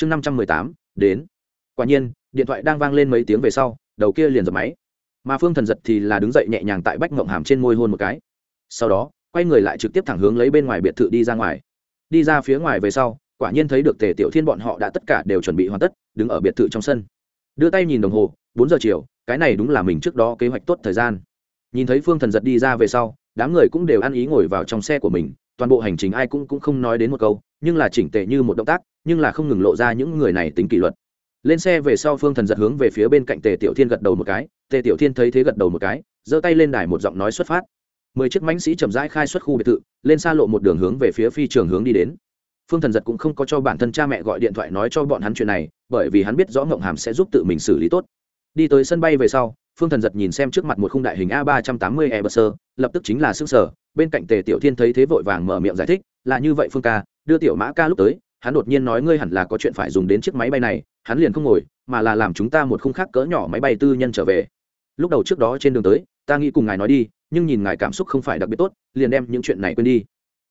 chương năm trăm mười tám, đến. Quả nhiên, điện thoại đang vang lên mấy tiếng về sau, đầu kia liền dập máy. Mà phương thần giật thì là đứng dậy nhẹ nhàng tại bách mộng hàm trên môi hôn một cái. Sau đó, quay người lại trực tiếp thẳng hướng lấy bên ngoài biệt thự đi ra ngoài. Đi ra phía ngoài về sau, quả nhiên thấy được tề tiểu thiên bọn họ đã tất cả đều chuẩn bị hoàn tất, đứng ở biệt thự trong sân. Đưa tay nhìn đồng hồ, bốn giờ chiều, cái này đúng là mình trước đó kế hoạch tốt thời gian. Nhìn thấy phương thần giật đi ra về sau, đám người cũng đều ăn ý ngồi vào trong xe của mình toàn bộ hành trình ai cũng cũng không nói đến một câu, nhưng là chỉnh tệ như một động tác, nhưng là không ngừng lộ ra những người này tính kỷ luật. Lên xe về sau phương thần giật hướng về phía bên cạnh tề tiểu thiên gật đầu một cái, tề tiểu thiên thấy thế gật đầu một cái, giơ tay lên đài một giọng nói xuất phát. Mười chiếc mãnh sĩ chậm rãi khai xuất khu biệt thự, lên xa lộ một đường hướng về phía phi trường hướng đi đến. Phương thần giật cũng không có cho bản thân cha mẹ gọi điện thoại nói cho bọn hắn chuyện này, bởi vì hắn biết rõ ngộng hàm sẽ giúp tự mình xử lý tốt. Đi tới sân bay về sau phương thần giật nhìn xem trước mặt một khung đại hình a ba trăm tám mươi e bờ sơ lập tức chính là xương sở bên cạnh tề tiểu thiên thấy thế vội vàng mở miệng giải thích, là như vậy phương ca, đưa tiểu mã ca lúc tới, hắn đột nhiên nói ngươi hẳn là có chuyện phải dùng đến chiếc máy bay này, hắn liền không ngồi, mà là làm chúng ta một khung khác cỡ nhỏ máy bay tư nhân trở về. Lúc đầu trước đó trên đường tới, ta nghĩ cùng ngài nói đi, nhưng nhìn ngài cảm xúc không phải đặc biệt tốt, liền đem những chuyện này quên đi.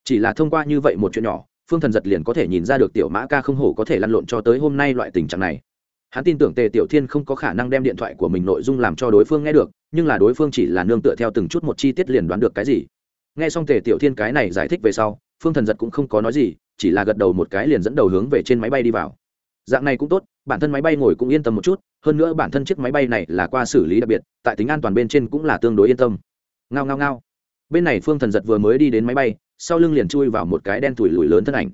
Chỉ là thông qua như vậy một chuyện nhỏ, phương thần giật liền có thể nhìn ra được tiểu mã ca không hổ có thể lăn lộn cho tới hôm nay loại tình trạng này hắn tin tưởng tề tiểu thiên không có khả năng đem điện thoại của mình nội dung làm cho đối phương nghe được, nhưng là đối phương chỉ là nương tựa theo từng chút một chi tiết liền đoán được cái gì. Nghe xong tề tiểu thiên cái này giải thích về sau, phương thần giật cũng không có nói gì, chỉ là gật đầu một cái liền dẫn đầu hướng về trên máy bay đi vào. Dạng này cũng tốt, bản thân máy bay ngồi cũng yên tâm một chút, hơn nữa bản thân chiếc máy bay này là qua xử lý đặc biệt, tại tính an toàn bên trên cũng là tương đối yên tâm. Ngao ngao ngao. Bên này phương thần giật vừa mới đi đến máy bay, sau lưng liền chui vào một cái đen thủi lùi lớn thân ảnh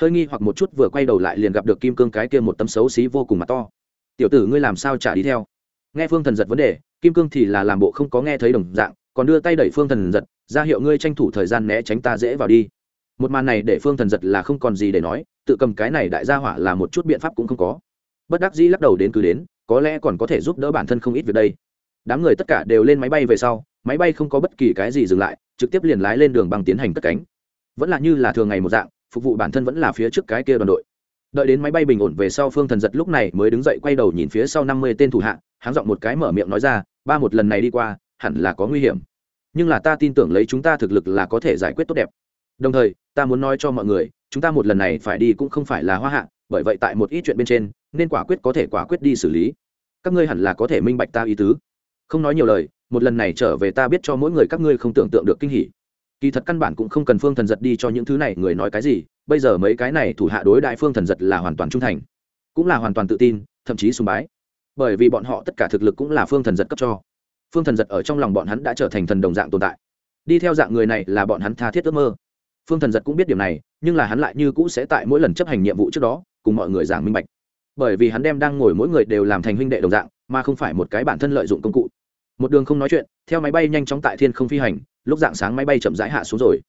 hơi nghi hoặc một chút vừa quay đầu lại liền gặp được kim cương cái kia một tấm xấu xí vô cùng mặt to. Tiểu tử ngươi làm sao trả đi theo? Nghe phương thần giật vấn đề, kim cương thì là làm bộ không có nghe thấy đồng dạng, còn đưa tay đẩy phương thần giật, ra hiệu ngươi tranh thủ thời gian né tránh ta dễ vào đi. Một màn này để phương thần giật là không còn gì để nói, tự cầm cái này đại gia hỏa là một chút biện pháp cũng không có. Bất đắc dĩ lắc đầu đến cứ đến, có lẽ còn có thể giúp đỡ bản thân không ít việc đây. Đám người tất cả đều lên máy bay về sau, máy bay không có bất kỳ cái gì dừng lại, trực tiếp liền lái lên đường bằng tiến hành cất cánh. Vẫn là như là thường ngày một dạng phục vụ bản thân vẫn là phía trước cái kia đoàn đội. Đợi đến máy bay bình ổn về sau phương thần giật lúc này mới đứng dậy quay đầu nhìn phía sau năm mươi tên thủ hạ, háng giọng một cái mở miệng nói ra, ba một lần này đi qua, hẳn là có nguy hiểm. Nhưng là ta tin tưởng lấy chúng ta thực lực là có thể giải quyết tốt đẹp. Đồng thời, ta muốn nói cho mọi người, chúng ta một lần này phải đi cũng không phải là hoa hạ, bởi vậy tại một ít chuyện bên trên, nên quả quyết có thể quả quyết đi xử lý. Các ngươi hẳn là có thể minh bạch ta ý tứ. Không nói nhiều lời, một lần này trở về ta biết cho mỗi người các ngươi không tưởng tượng được kinh hỉ kỳ thật căn bản cũng không cần phương thần giật đi cho những thứ này người nói cái gì, bây giờ mấy cái này thủ hạ đối đại phương thần giật là hoàn toàn trung thành, cũng là hoàn toàn tự tin, thậm chí sùng bái. Bởi vì bọn họ tất cả thực lực cũng là phương thần giật cấp cho. Phương thần giật ở trong lòng bọn hắn đã trở thành thần đồng dạng tồn tại. Đi theo dạng người này là bọn hắn tha thiết ước mơ. Phương thần giật cũng biết điều này, nhưng là hắn lại như cũ sẽ tại mỗi lần chấp hành nhiệm vụ trước đó, cùng mọi người giảng minh bạch. Bởi vì hắn đem đang ngồi mỗi người đều làm thành huynh đệ đồng dạng, mà không phải một cái bản thân lợi dụng công cụ. Một đường không nói chuyện, theo máy bay nhanh chóng tại thiên không phi hành lúc dạng sáng máy bay chậm rãi hạ xuống rồi.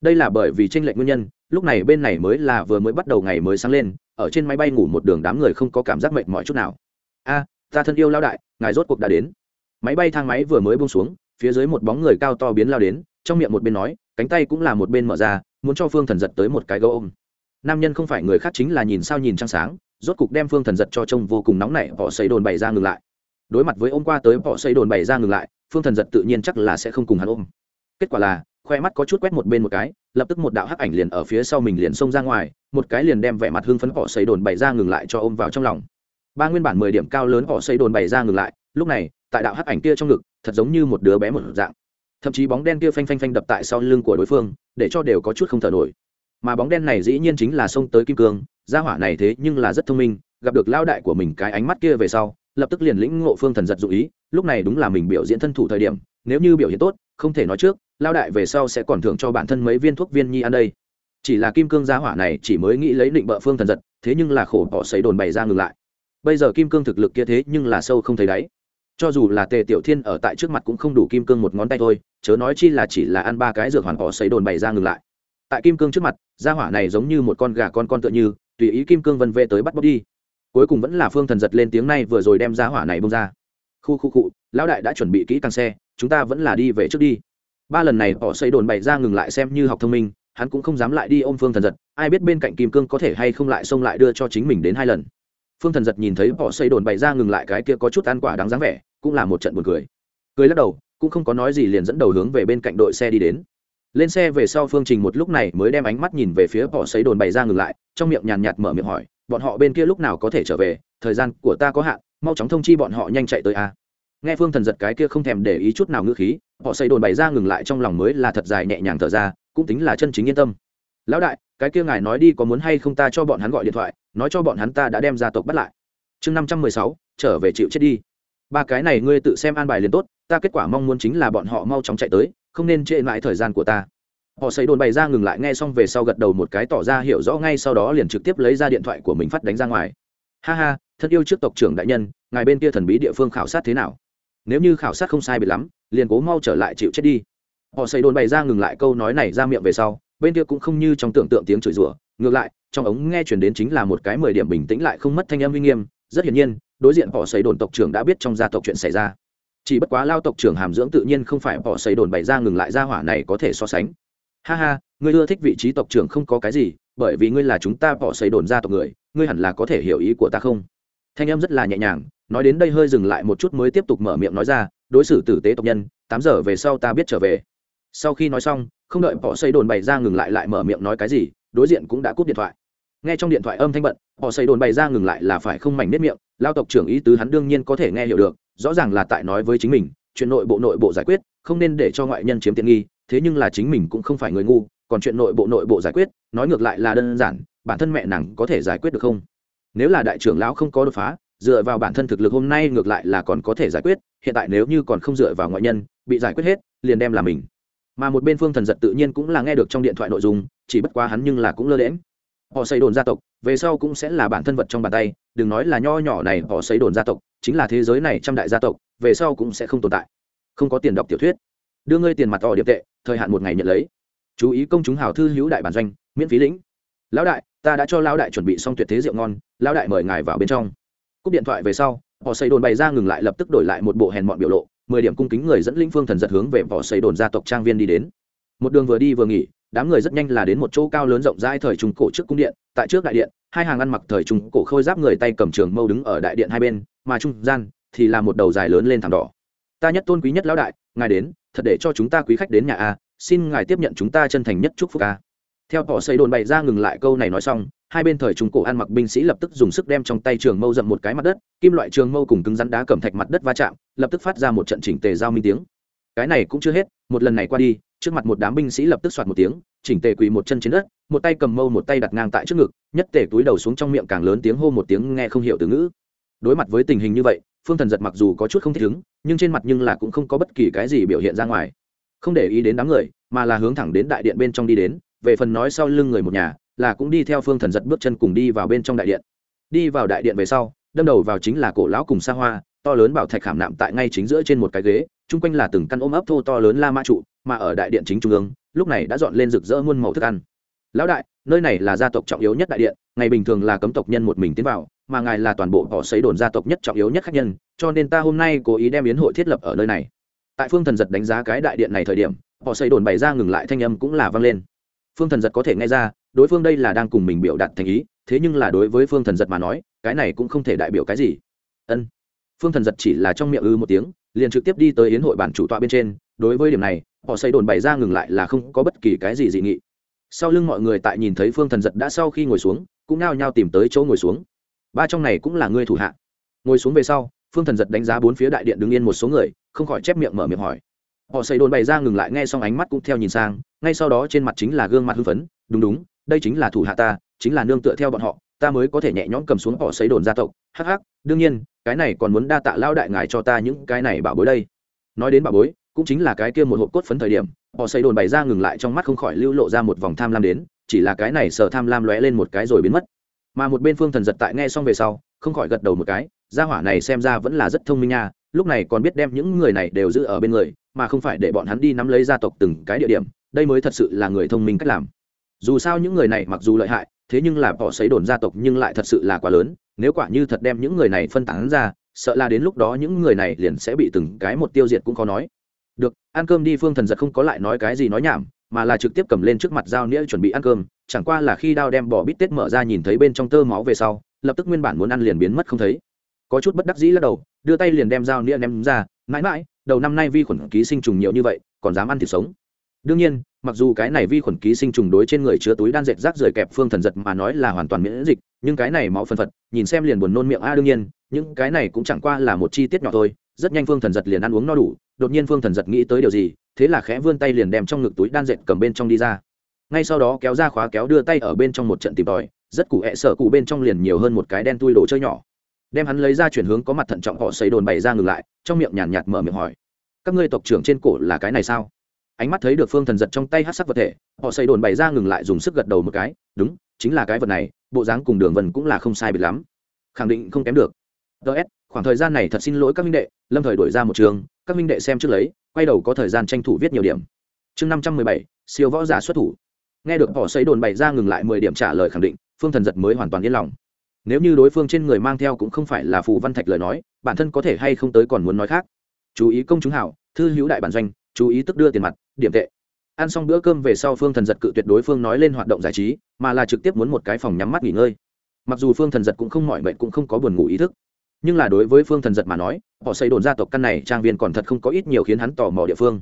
Đây là bởi vì tranh lệch nguyên nhân, lúc này bên này mới là vừa mới bắt đầu ngày mới sáng lên, ở trên máy bay ngủ một đường đám người không có cảm giác mệt mỏi chút nào. A, ta thân yêu lao đại, ngài rốt cuộc đã đến. Máy bay thang máy vừa mới bông xuống, phía dưới một bóng người cao to biến lao đến, trong miệng một bên nói, cánh tay cũng là một bên mở ra, muốn cho phương thần giật tới một cái gấu ôm. Nam nhân không phải người khác chính là nhìn sao nhìn trăng sáng, rốt cục đem phương thần giật cho trông vô cùng nóng nảy họ xây đồn bày ra ngừng lại. Đối mặt với ôm qua tới họ xây đồn bày ra ngừng lại, phương thần giật tự nhiên chắc là sẽ không cùng hắn ôm kết quả là, khoe mắt có chút quét một bên một cái, lập tức một đạo hắc ảnh liền ở phía sau mình liền xông ra ngoài, một cái liền đem vẻ mặt hưng phấn họ xây đồn bày ra ngừng lại cho ôm vào trong lòng. Ba nguyên bản mười điểm cao lớn họ xây đồn bày ra ngừng lại, lúc này, tại đạo hắc ảnh kia trong ngực, thật giống như một đứa bé một dạng. Thậm chí bóng đen kia phanh phanh phanh đập tại sau lưng của đối phương, để cho đều có chút không thở nổi. Mà bóng đen này dĩ nhiên chính là xông tới kim cương, gia hỏa này thế nhưng là rất thông minh, gặp được lao đại của mình cái ánh mắt kia về sau, lập tức liền lĩnh ngộ phương thần giật dụ ý, lúc này đúng là mình biểu diễn thân thủ thời điểm, nếu như biểu hiện tốt, không thể nói trước lao đại về sau sẽ còn thưởng cho bản thân mấy viên thuốc viên nhi ăn đây. Chỉ là kim cương gia hỏa này chỉ mới nghĩ lấy định bợ phương thần giật, thế nhưng là khổ bỏ xấy đồn bày ra ngừng lại. Bây giờ kim cương thực lực kia thế nhưng là sâu không thấy đáy. Cho dù là tề tiểu thiên ở tại trước mặt cũng không đủ kim cương một ngón tay thôi, chớ nói chi là chỉ là ăn ba cái dược hoàn bỏ xấy đồn bày ra ngừng lại. Tại kim cương trước mặt, gia hỏa này giống như một con gà con con tựa như, tùy ý kim cương vân vệ tới bắt bóc đi. Cuối cùng vẫn là phương thần giật lên tiếng này vừa rồi đem gia hỏa này bông ra. Khu khu cụ lão đại đã chuẩn bị kỹ càng xe, chúng ta vẫn là đi về trước đi ba lần này họ xây đồn bày ra ngừng lại xem như học thông minh, hắn cũng không dám lại đi ôm phương thần giật, ai biết bên cạnh kim cương có thể hay không lại xông lại đưa cho chính mình đến hai lần. Phương thần giật nhìn thấy họ xây đồn bày ra ngừng lại cái kia có chút ăn quả đáng dáng vẻ, cũng là một trận buồn cười. Cười lắc đầu, cũng không có nói gì liền dẫn đầu hướng về bên cạnh đội xe đi đến. Lên xe về sau phương trình một lúc này mới đem ánh mắt nhìn về phía họ xây đồn bày ra ngừng lại, trong miệng nhàn nhạt mở miệng hỏi, bọn họ bên kia lúc nào có thể trở về? Thời gian của ta có hạn, mau chóng thông chi bọn họ nhanh chạy tới a nghe phương thần giật cái kia không thèm để ý chút nào ngữ khí, họ xây đồn bày ra ngừng lại trong lòng mới là thật dài nhẹ nhàng thở ra, cũng tính là chân chính yên tâm. Lão đại, cái kia ngài nói đi có muốn hay không ta cho bọn hắn gọi điện thoại, nói cho bọn hắn ta đã đem gia tộc bắt lại. Chương năm trăm mười sáu, trở về chịu chết đi. Ba cái này ngươi tự xem an bài liền tốt, ta kết quả mong muốn chính là bọn họ mau chóng chạy tới, không nên trễ mãi thời gian của ta. Họ xây đồn bày ra ngừng lại nghe xong về sau gật đầu một cái tỏ ra hiểu rõ ngay sau đó liền trực tiếp lấy ra điện thoại của mình phát đánh ra ngoài. Ha ha thân yêu trước tộc trưởng đại nhân, ngài bên kia thần bí địa phương khảo sát thế nào? Nếu như khảo sát không sai biệt lắm, liền cố mau trở lại chịu chết đi. Họ xây đồn bày ra ngừng lại câu nói này ra miệng về sau, bên kia cũng không như trong tưởng tượng tiếng chửi rủa, ngược lại, trong ống nghe chuyển đến chính là một cái mười điểm bình tĩnh lại không mất thanh âm uy nghiêm. Rất hiển nhiên, đối diện họ xây đồn tộc trưởng đã biết trong gia tộc chuyện xảy ra. Chỉ bất quá lao tộc trưởng hàm dưỡng tự nhiên không phải họ xây đồn bày ra ngừng lại ra hỏa này có thể so sánh. Ha ha, ngươi ưa thích vị trí tộc trưởng không có cái gì, bởi vì ngươi là chúng ta họ xây đồn ra tộc người, ngươi hẳn là có thể hiểu ý của ta không? Thanh em rất là nhẹ nhàng nói đến đây hơi dừng lại một chút mới tiếp tục mở miệng nói ra, đối xử tử tế tộc nhân, tám giờ về sau ta biết trở về. Sau khi nói xong, không đợi họ xây đồn bày ra ngừng lại lại mở miệng nói cái gì, đối diện cũng đã cúp điện thoại. Nghe trong điện thoại âm thanh bận họ xây đồn bày ra ngừng lại là phải không mảnh nếp miệng, lao tộc trưởng ý tứ hắn đương nhiên có thể nghe hiểu được, rõ ràng là tại nói với chính mình, chuyện nội bộ nội bộ giải quyết, không nên để cho ngoại nhân chiếm tiện nghi, thế nhưng là chính mình cũng không phải người ngu, còn chuyện nội bộ nội bộ giải quyết, nói ngược lại là đơn giản, bản thân mẹ nàng có thể giải quyết được không? Nếu là đại trưởng lão không có đột phá dựa vào bản thân thực lực hôm nay ngược lại là còn có thể giải quyết, hiện tại nếu như còn không dựa vào ngoại nhân, bị giải quyết hết, liền đem là mình. Mà một bên phương thần giật tự nhiên cũng là nghe được trong điện thoại nội dung, chỉ bất quá hắn nhưng là cũng lơ đễm họ xây đồn gia tộc, về sau cũng sẽ là bản thân vật trong bàn tay, đừng nói là nho nhỏ này, họ xây đồn gia tộc, chính là thế giới này trăm đại gia tộc, về sau cũng sẽ không tồn tại. Không có tiền đọc tiểu thuyết. Đưa ngươi tiền mặt tỏ điệp tệ, thời hạn một ngày nhận lấy. Chú ý công chúng hào thư hữu đại bản doanh, miễn phí lĩnh. Lão đại, ta đã cho lão đại chuẩn bị xong tuyệt thế rượu ngon, lão đại mời ngài vào bên trong cúp điện thoại về sau, họ xây đồn bày ra ngừng lại lập tức đổi lại một bộ hèn mọn biểu lộ, mười điểm cung kính người dẫn linh phương thần giật hướng về vỏ xây đồn gia tộc trang viên đi đến. Một đường vừa đi vừa nghỉ, đám người rất nhanh là đến một chỗ cao lớn rộng rãi thời trung cổ trước cung điện, tại trước đại điện, hai hàng ăn mặc thời trung cổ khôi giáp người tay cầm trường mâu đứng ở đại điện hai bên, mà trung gian thì là một đầu dài lớn lên thảm đỏ. Ta nhất tôn quý nhất lão đại, ngài đến, thật để cho chúng ta quý khách đến nhà a, xin ngài tiếp nhận chúng ta chân thành nhất chúc phúc a. Theo họ xây đồn bày ra ngừng lại câu này nói xong hai bên thời trung cổ ăn mặc binh sĩ lập tức dùng sức đem trong tay trường mâu dậm một cái mặt đất, kim loại trường mâu cùng cứng rắn đá cầm thạch mặt đất va chạm, lập tức phát ra một trận chỉnh tề giao minh tiếng. Cái này cũng chưa hết, một lần này qua đi, trước mặt một đám binh sĩ lập tức soạt một tiếng, chỉnh tề quỳ một chân trên đất, một tay cầm mâu một tay đặt ngang tại trước ngực, nhất tề túi đầu xuống trong miệng càng lớn tiếng hô một tiếng nghe không hiểu từ ngữ. Đối mặt với tình hình như vậy, phương thần giật mặc dù có chút không thích ứng, nhưng trên mặt nhưng là cũng không có bất kỳ cái gì biểu hiện ra ngoài. Không để ý đến đám người, mà là hướng thẳng đến đại điện bên trong đi đến, về phần nói sau lưng người một nhà là cũng đi theo phương thần giật bước chân cùng đi vào bên trong đại điện. Đi vào đại điện về sau, đâm đầu vào chính là cổ lão cùng xa hoa, to lớn bảo thạch khảm nạm tại ngay chính giữa trên một cái ghế, chung quanh là từng căn ôm ấp thô to lớn la mã trụ, mà ở đại điện chính trung ương, lúc này đã dọn lên rực rỡ muôn màu thức ăn. Lão đại, nơi này là gia tộc trọng yếu nhất đại điện, ngày bình thường là cấm tộc nhân một mình tiến vào, mà ngài là toàn bộ họ xấy đồn gia tộc nhất trọng yếu nhất khách nhân, cho nên ta hôm nay cố ý đem yến hội thiết lập ở nơi này. Tại phương thần giật đánh giá cái đại điện này thời điểm, họ xây đồn bày ra ngừng lại thanh âm cũng là vang lên. Phương thần giật có thể nghe ra đối phương đây là đang cùng mình biểu đạt thành ý, thế nhưng là đối với phương thần giật mà nói, cái này cũng không thể đại biểu cái gì. Ân. Phương thần giật chỉ là trong miệng ư một tiếng, liền trực tiếp đi tới yến hội bản chủ tọa bên trên, đối với điểm này, họ xây đồn bày ra ngừng lại là không có bất kỳ cái gì dị nghị. Sau lưng mọi người tại nhìn thấy phương thần giật đã sau khi ngồi xuống, cũng nao nhao tìm tới chỗ ngồi xuống. Ba trong này cũng là người thủ hạ. Ngồi xuống về sau, phương thần giật đánh giá bốn phía đại điện đứng yên một số người, không khỏi chép miệng mở miệng hỏi. Họ xây đồn bày ra ngừng lại, nghe xong ánh mắt cũng theo nhìn sang, ngay sau đó trên mặt chính là gương mặt hưng phấn, đúng đúng đây chính là thủ hạ ta, chính là nương tựa theo bọn họ, ta mới có thể nhẹ nhõm cầm xuống họ xây đồn gia tộc. Hắc hắc, đương nhiên, cái này còn muốn đa tạ lao đại ngài cho ta những cái này bảo bối đây. Nói đến bảo bối, cũng chính là cái kia một hộp cốt phấn thời điểm, họ xây đồn bày ra ngừng lại trong mắt không khỏi lưu lộ ra một vòng tham lam đến, chỉ là cái này sợ tham lam lóe lên một cái rồi biến mất. Mà một bên phương thần giật tại nghe xong về sau, không khỏi gật đầu một cái, gia hỏa này xem ra vẫn là rất thông minh nha, lúc này còn biết đem những người này đều giữ ở bên người, mà không phải để bọn hắn đi nắm lấy gia tộc từng cái địa điểm, đây mới thật sự là người thông minh cách làm dù sao những người này mặc dù lợi hại, thế nhưng là bỏ xấy đồn gia tộc nhưng lại thật sự là quá lớn, nếu quả như thật đem những người này phân tán ra, sợ là đến lúc đó những người này liền sẽ bị từng cái một tiêu diệt cũng khó nói. Được, ăn cơm đi, phương thần giật không có lại nói cái gì nói nhảm, mà là trực tiếp cầm lên trước mặt dao nĩa chuẩn bị ăn cơm, chẳng qua là khi đao đem bỏ bít tết mở ra nhìn thấy bên trong tơ máu về sau, lập tức nguyên bản muốn ăn liền biến mất không thấy. Có chút bất đắc dĩ lắc đầu, đưa tay liền đem dao nĩa ném ra, mãi mãi, đầu năm nay vi khuẩn ký sinh trùng nhiều như vậy, còn dám ăn thịt sống. Đương nhiên mặc dù cái này vi khuẩn ký sinh trùng đối trên người chứa túi đan dệt rác rời kẹp phương thần giật mà nói là hoàn toàn miễn dịch nhưng cái này máu phân phật nhìn xem liền buồn nôn miệng a đương nhiên những cái này cũng chẳng qua là một chi tiết nhỏ thôi rất nhanh phương thần giật liền ăn uống no đủ đột nhiên phương thần giật nghĩ tới điều gì thế là khẽ vươn tay liền đem trong ngực túi đan dệt cầm bên trong đi ra. Ngay sau đó kéo ra khóa kéo đưa tay ở bên trong một trận tìm tòi rất cụ hẹ sợ cụ bên trong liền nhiều hơn một cái đen tui đồ chơi nhỏ. Đem hắn lấy ra chuyển hướng có mặt thận trọng họ xây đồn bày ra ngừng lại trong miệng nhàn nhạt, nhạt mở miệng hỏi các ngươi tộc trưởng trên cổ là cái này sao? Ánh mắt thấy được phương thần giật trong tay hát sắc vật thể, họ xây đồn bày ra ngừng lại dùng sức gật đầu một cái, đúng, chính là cái vật này, bộ dáng cùng đường vần cũng là không sai biệt lắm. Khẳng định không kém được. Ts khoảng thời gian này thật xin lỗi các minh đệ, lâm thời đổi ra một trường, các minh đệ xem trước lấy, quay đầu có thời gian tranh thủ viết nhiều điểm. Chương năm trăm mười bảy, siêu võ giả xuất thủ. Nghe được họ xây đồn bày ra ngừng lại mười điểm trả lời khẳng định, phương thần giật mới hoàn toàn yên lòng. Nếu như đối phương trên người mang theo cũng không phải là phù văn thạch lời nói, bản thân có thể hay không tới còn muốn nói khác. Chú ý công chúng hảo, thư hữu đại bản doanh, chú ý tức đưa tiền mặt điểm tệ. Ăn xong bữa cơm về sau phương thần giật cự tuyệt đối phương nói lên hoạt động giải trí, mà là trực tiếp muốn một cái phòng nhắm mắt nghỉ ngơi. Mặc dù phương thần giật cũng không mỏi mệt cũng không có buồn ngủ ý thức, nhưng là đối với phương thần giật mà nói, họ xây đồn gia tộc căn này trang viên còn thật không có ít nhiều khiến hắn tò mò địa phương.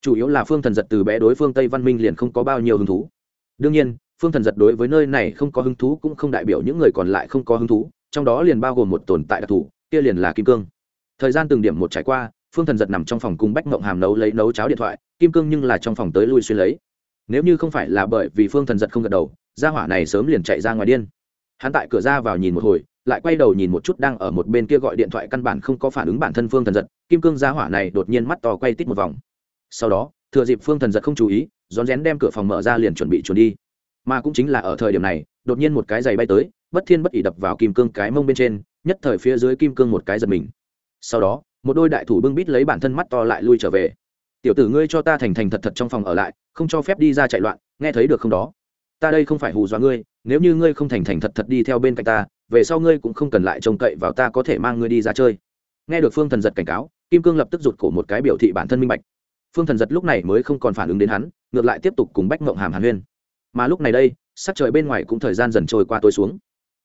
Chủ yếu là phương thần giật từ bé đối phương tây văn minh liền không có bao nhiêu hứng thú. Đương nhiên, phương thần giật đối với nơi này không có hứng thú cũng không đại biểu những người còn lại không có hứng thú, trong đó liền bao gồm một tồn tại đặc thù, kia liền là kim cương. Thời gian từng điểm một trải qua, phương thần giật nằm trong phòng cùng bách mộng hàm nấu lấy nấu cháo điện thoại kim cương nhưng là trong phòng tới lui xuyên lấy. Nếu như không phải là bởi vì phương thần giật không gật đầu, gia hỏa này sớm liền chạy ra ngoài điên. Hắn tại cửa ra vào nhìn một hồi, lại quay đầu nhìn một chút đang ở một bên kia gọi điện thoại căn bản không có phản ứng bản thân phương thần giật, kim cương gia hỏa này đột nhiên mắt to quay tít một vòng. Sau đó, thừa dịp phương thần giật không chú ý, rón rén đem cửa phòng mở ra liền chuẩn bị chuồn đi. Mà cũng chính là ở thời điểm này, đột nhiên một cái giày bay tới, bất thiên bất ỉ đập vào kim cương cái mông bên trên, nhất thời phía dưới kim cương một cái giật mình. Sau đó, một đôi đại thủ bưng bít lấy bản thân mắt to lại lui trở về tiểu tử ngươi cho ta thành thành thật thật trong phòng ở lại, không cho phép đi ra chạy loạn, nghe thấy được không đó? Ta đây không phải hù dọa ngươi, nếu như ngươi không thành thành thật thật đi theo bên cạnh ta, về sau ngươi cũng không cần lại trông cậy vào ta có thể mang ngươi đi ra chơi. Nghe được phương thần giật cảnh cáo, kim cương lập tức rụt cổ một cái biểu thị bản thân minh bạch. Phương thần giật lúc này mới không còn phản ứng đến hắn, ngược lại tiếp tục cùng bách mộng hàm hàn huyên. Mà lúc này đây, sắc trời bên ngoài cũng thời gian dần trôi qua tối xuống.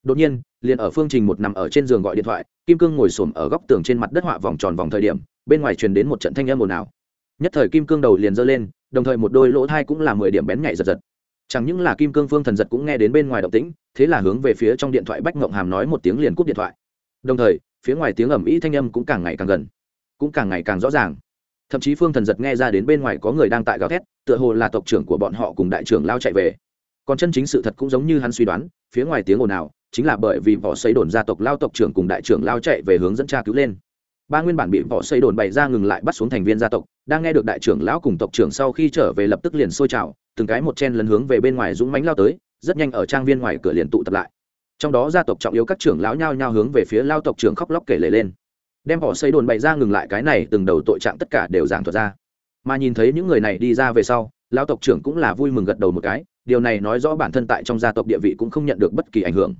Đột nhiên, liền ở phương trình một nằm ở trên giường gọi điện thoại, kim cương ngồi xổm ở góc tường trên mặt đất họa vòng tròn vòng thời điểm, bên ngoài truyền đến một trận thanh âm ồn ào nhất thời kim cương đầu liền giơ lên, đồng thời một đôi lỗ thai cũng là mười điểm bén nhạy giật giật. Chẳng những là kim cương phương thần giật cũng nghe đến bên ngoài động tĩnh, thế là hướng về phía trong điện thoại bách ngộng hàm nói một tiếng liền cúp điện thoại. Đồng thời, phía ngoài tiếng ầm ĩ thanh âm cũng càng ngày càng gần, cũng càng ngày càng rõ ràng. Thậm chí phương thần giật nghe ra đến bên ngoài có người đang tại gào thét, tựa hồ là tộc trưởng của bọn họ cùng đại trưởng lao chạy về. Còn chân chính sự thật cũng giống như hắn suy đoán, phía ngoài tiếng ồn ào, chính là bởi vì võ xây đồn gia tộc lao tộc trưởng cùng đại trưởng lao chạy về hướng dẫn tra cứu lên ba nguyên bản bị võ xây đồn bày ra ngừng lại bắt xuống thành viên gia tộc, đang nghe được đại trưởng lão cùng tộc trưởng sau khi trở về lập tức liền sôi trào, từng cái một chen lần hướng về bên ngoài dũng mánh lao tới, rất nhanh ở trang viên ngoài cửa liền tụ tập lại. Trong đó gia tộc trọng yếu các trưởng lão nhao nhao hướng về phía lao tộc trưởng khóc lóc kể lể lên. Đem võ xây đồn bày ra ngừng lại cái này từng đầu tội trạng tất cả đều giảng thuật ra. Mà nhìn thấy những người này đi ra về sau, lao tộc trưởng cũng là vui mừng gật đầu một cái, điều này nói rõ bản thân tại trong gia tộc địa vị cũng không nhận được bất kỳ ảnh hưởng.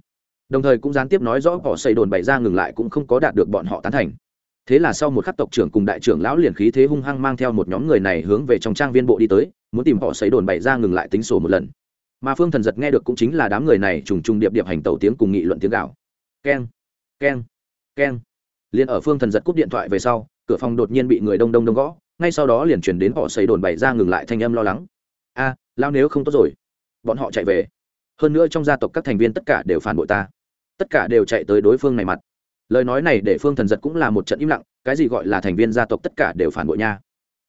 Đồng thời cũng gián tiếp nói rõ bỏ xây đồn bày ra ngừng lại cũng không có đạt được bọn họ tán thành thế là sau một khắc tộc trưởng cùng đại trưởng lão liền khí thế hung hăng mang theo một nhóm người này hướng về trong trang viên bộ đi tới, muốn tìm họ xấy đồn bày ra ngừng lại tính sổ một lần. Mà phương thần giật nghe được cũng chính là đám người này trùng trùng điệp điệp hành tẩu tiếng cùng nghị luận tiếng gạo. Keng keng keng. Liền ở phương thần giật cúp điện thoại về sau, cửa phòng đột nhiên bị người đông đông đông gõ, ngay sau đó liền chuyển đến họ xấy đồn bày ra ngừng lại thanh âm lo lắng. A lao nếu không tốt rồi, bọn họ chạy về. Hơn nữa trong gia tộc các thành viên tất cả đều phản bội ta. Tất cả đều chạy tới đối phương này mặt lời nói này để phương thần giật cũng là một trận im lặng, cái gì gọi là thành viên gia tộc tất cả đều phản bội nha.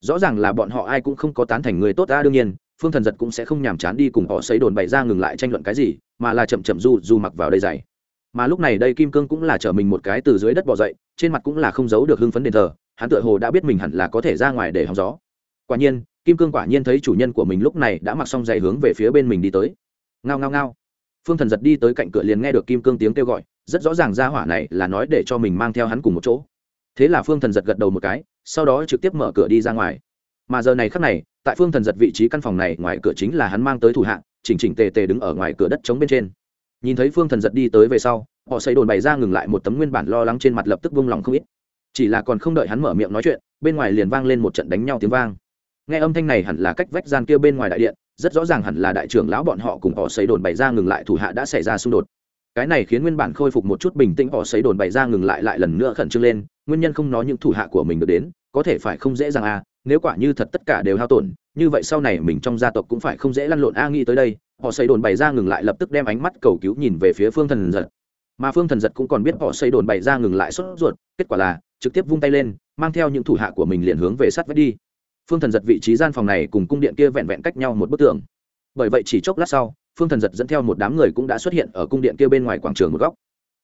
Rõ ràng là bọn họ ai cũng không có tán thành người tốt ta, đương nhiên, phương thần giật cũng sẽ không nhàm chán đi cùng họ xấy đồn bày ra ngừng lại tranh luận cái gì, mà là chậm chậm du du mặc vào đây dày mà lúc này đây kim cương cũng là chở mình một cái từ dưới đất bỏ dậy, trên mặt cũng là không giấu được hưng phấn đền thờ, hắn tựa hồ đã biết mình hẳn là có thể ra ngoài để hóng gió. Quả nhiên, kim cương quả nhiên thấy chủ nhân của mình lúc này đã mặc xong giày hướng về phía bên mình đi tới. Ngao ngao ngao. Phương thần giật đi tới cạnh cửa liền nghe được kim cương tiếng kêu gọi rất rõ ràng ra hỏa này là nói để cho mình mang theo hắn cùng một chỗ. Thế là phương thần giật gật đầu một cái, sau đó trực tiếp mở cửa đi ra ngoài. Mà giờ này khắc này, tại phương thần giật vị trí căn phòng này, ngoài cửa chính là hắn mang tới thủ hạ, chỉnh chỉnh tề tề đứng ở ngoài cửa đất trống bên trên. Nhìn thấy phương thần giật đi tới về sau, họ xây đồn bày ra ngừng lại một tấm nguyên bản lo lắng trên mặt lập tức vung lòng không ít. Chỉ là còn không đợi hắn mở miệng nói chuyện, bên ngoài liền vang lên một trận đánh nhau tiếng vang. Nghe âm thanh này hẳn là cách vách gian kia bên ngoài đại điện, rất rõ ràng hẳn là đại trưởng lão bọn họ cùng họ xây đồn bày ra ngừng lại thủ hạ đã xảy ra xung đột cái này khiến nguyên bản khôi phục một chút bình tĩnh, họ xây đồn bày ra ngừng lại lại lần nữa khẩn trương lên, nguyên nhân không nói những thủ hạ của mình được đến, có thể phải không dễ dàng à nếu quả như thật tất cả đều hao tổn, như vậy sau này mình trong gia tộc cũng phải không dễ lăn lộn, a, nghĩ tới đây, họ xây đồn bày ra ngừng lại lập tức đem ánh mắt cầu cứu nhìn về phía phương thần giật. Mà phương thần giật cũng còn biết họ xây đồn bày ra ngừng lại sốt ruột, kết quả là trực tiếp vung tay lên, mang theo những thủ hạ của mình liền hướng về sát vách đi. Phương thần giật vị trí gian phòng này cùng cung điện kia vẹn vẹn cách nhau một bức tường. Bởi vậy chỉ chốc lát sau phương thần giật dẫn theo một đám người cũng đã xuất hiện ở cung điện kia bên ngoài quảng trường một góc.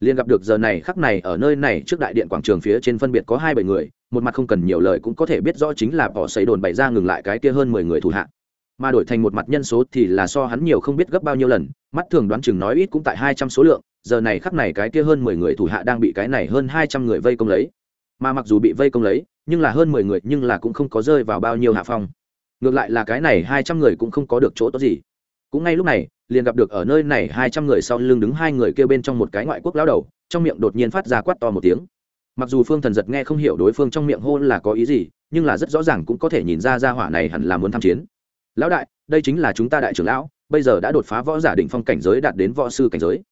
Liền gặp được giờ này khắc này ở nơi này trước đại điện quảng trường phía trên phân biệt có hai bảy người, một mặt không cần nhiều lời cũng có thể biết rõ chính là bỏ xấy đồn bày ra ngừng lại cái kia hơn mười người thủ hạ. Mà đổi thành một mặt nhân số thì là so hắn nhiều không biết gấp bao nhiêu lần, mắt thường đoán chừng nói ít cũng tại hai trăm số lượng, giờ này khắc này cái kia hơn mười người thủ hạ đang bị cái này hơn hai trăm người vây công lấy. Mà mặc dù bị vây công lấy, nhưng là hơn mười người nhưng là cũng không có rơi vào bao nhiêu hạ phong. Ngược lại là cái này hai trăm người cũng không có được chỗ tốt gì cũng ngay lúc này, liền gặp được ở nơi này hai trăm người sau lưng đứng hai người kêu bên trong một cái ngoại quốc lão đầu, trong miệng đột nhiên phát ra quát to một tiếng. Mặc dù phương thần giật nghe không hiểu đối phương trong miệng hôn là có ý gì, nhưng là rất rõ ràng cũng có thể nhìn ra ra hỏa này hẳn là muốn tham chiến. Lão đại, đây chính là chúng ta đại trưởng lão, bây giờ đã đột phá võ giả định phong cảnh giới đạt đến võ sư cảnh giới.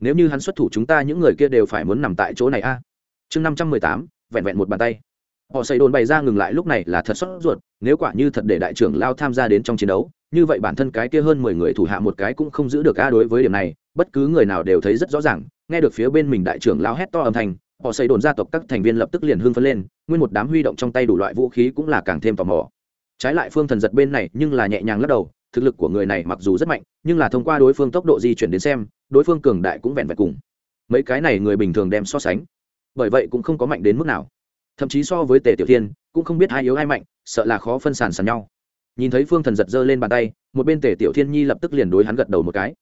Nếu như hắn xuất thủ chúng ta những người kia đều phải muốn nằm tại chỗ này a. Chương năm trăm mười tám, vẹn vẹn một bàn tay. Họ xây đồn bày ra ngừng lại lúc này là thật sốt ruột, nếu quả như thật để đại trưởng lao tham gia đến trong chiến đấu như vậy bản thân cái kia hơn mười người thủ hạ một cái cũng không giữ được a đối với điểm này, bất cứ người nào đều thấy rất rõ ràng, nghe được phía bên mình đại trưởng lao hét to âm thanh, họ xây đồn gia tộc các thành viên lập tức liền hưng phấn lên, nguyên một đám huy động trong tay đủ loại vũ khí cũng là càng thêm tò mò. Trái lại phương thần giật bên này nhưng là nhẹ nhàng lắc đầu, thực lực của người này mặc dù rất mạnh, nhưng là thông qua đối phương tốc độ di chuyển đến xem, đối phương cường đại cũng vẹn vẹn cùng. Mấy cái này người bình thường đem so sánh, bởi vậy cũng không có mạnh đến mức nào. Thậm chí so với tề tiểu thiên, cũng không biết ai yếu ai mạnh, sợ là khó phân sàn sàn nhau nhìn thấy phương thần giật giơ lên bàn tay, một bên tề tiểu thiên nhi lập tức liền đối hắn gật đầu một cái.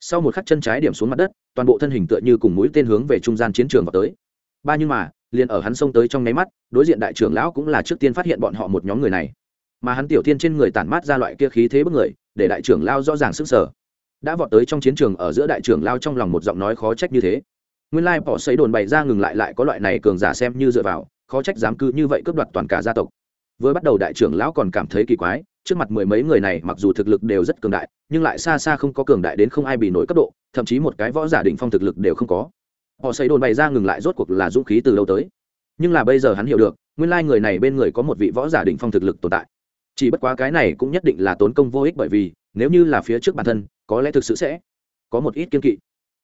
Sau một khắc chân trái điểm xuống mặt đất, toàn bộ thân hình tựa như cùng mũi tên hướng về trung gian chiến trường vào tới. Ba nhưng mà, liền ở hắn xông tới trong nháy mắt, đối diện đại trưởng lão cũng là trước tiên phát hiện bọn họ một nhóm người này. Mà hắn tiểu thiên trên người tản mát ra loại kia khí thế bức người, để đại trưởng lao rõ ràng sức sở đã vọt tới trong chiến trường ở giữa đại trưởng lao trong lòng một giọng nói khó trách như thế. Nguyên lai bỏ xấy đồn bày ra ngừng lại lại có loại này cường giả xem như dựa vào, khó trách dám cứ như vậy cướp đoạt toàn cả gia tộc. Vừa bắt đầu đại trưởng lão còn cảm thấy kỳ quái trước mặt mười mấy người này mặc dù thực lực đều rất cường đại, nhưng lại xa xa không có cường đại đến không ai bị nổi cấp độ, thậm chí một cái võ giả định phong thực lực đều không có. Họ xây đồn bày ra ngừng lại rốt cuộc là dũng khí từ đâu tới. Nhưng là bây giờ hắn hiểu được, nguyên lai người này bên người có một vị võ giả định phong thực lực tồn tại. Chỉ bất quá cái này cũng nhất định là tốn công vô ích bởi vì, nếu như là phía trước bản thân, có lẽ thực sự sẽ có một ít kiên kỵ.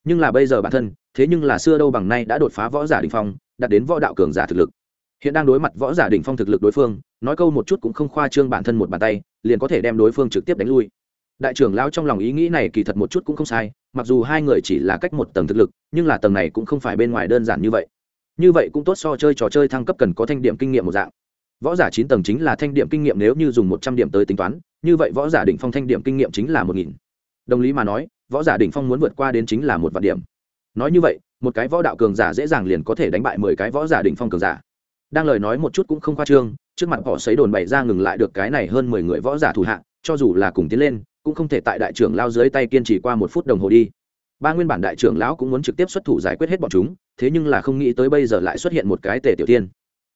Nhưng là bây giờ bản thân, thế nhưng là xưa đâu bằng nay đã đột phá võ giả đình phong, đạt đến võ đạo cường giả thực lực. Hiện đang đối mặt võ giả đỉnh phong thực lực đối phương nói câu một chút cũng không khoa trương bản thân một bàn tay, liền có thể đem đối phương trực tiếp đánh lui. Đại trưởng lao trong lòng ý nghĩ này kỳ thật một chút cũng không sai, mặc dù hai người chỉ là cách một tầng thực lực, nhưng là tầng này cũng không phải bên ngoài đơn giản như vậy. Như vậy cũng tốt so chơi trò chơi thăng cấp cần có thanh điểm kinh nghiệm một dạng. Võ giả chín tầng chính là thanh điểm kinh nghiệm nếu như dùng một trăm điểm tới tính toán, như vậy võ giả đỉnh phong thanh điểm kinh nghiệm chính là một nghìn. Đồng lý mà nói, võ giả đỉnh phong muốn vượt qua đến chính là một vạn điểm. Nói như vậy, một cái võ đạo cường giả dễ dàng liền có thể đánh bại mười cái võ giả đỉnh phong cường giả đang lời nói một chút cũng không khoa trương, trước mặt họ xấy đồn bày ra ngừng lại được cái này hơn mười người võ giả thủ hạ, cho dù là cùng tiến lên, cũng không thể tại đại trưởng lao dưới tay kiên trì qua một phút đồng hồ đi. Ba nguyên bản đại trưởng lão cũng muốn trực tiếp xuất thủ giải quyết hết bọn chúng, thế nhưng là không nghĩ tới bây giờ lại xuất hiện một cái tề tiểu tiên.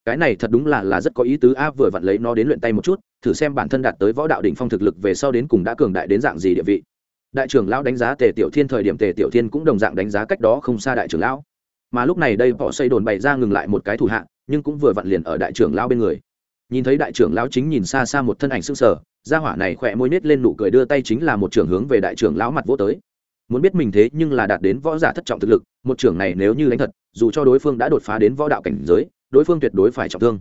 Cái này thật đúng là là rất có ý tứ a, vừa vặn lấy nó đến luyện tay một chút, thử xem bản thân đạt tới võ đạo đỉnh phong thực lực về sau đến cùng đã cường đại đến dạng gì địa vị. Đại trưởng lão đánh giá tề tiểu thiên thời điểm tề tiểu thiên cũng đồng dạng đánh giá cách đó không xa đại trưởng lão mà lúc này đây họ xây đồn bày ra ngừng lại một cái thủ hạ, nhưng cũng vừa vặn liền ở đại trưởng lao bên người. Nhìn thấy đại trưởng lao chính nhìn xa xa một thân ảnh sưng sờ, gia hỏa này khỏe môi nết lên nụ cười đưa tay chính là một trưởng hướng về đại trưởng lão mặt vỗ tới. Muốn biết mình thế nhưng là đạt đến võ giả thất trọng thực lực, một trưởng này nếu như đánh thật, dù cho đối phương đã đột phá đến võ đạo cảnh giới, đối phương tuyệt đối phải trọng thương.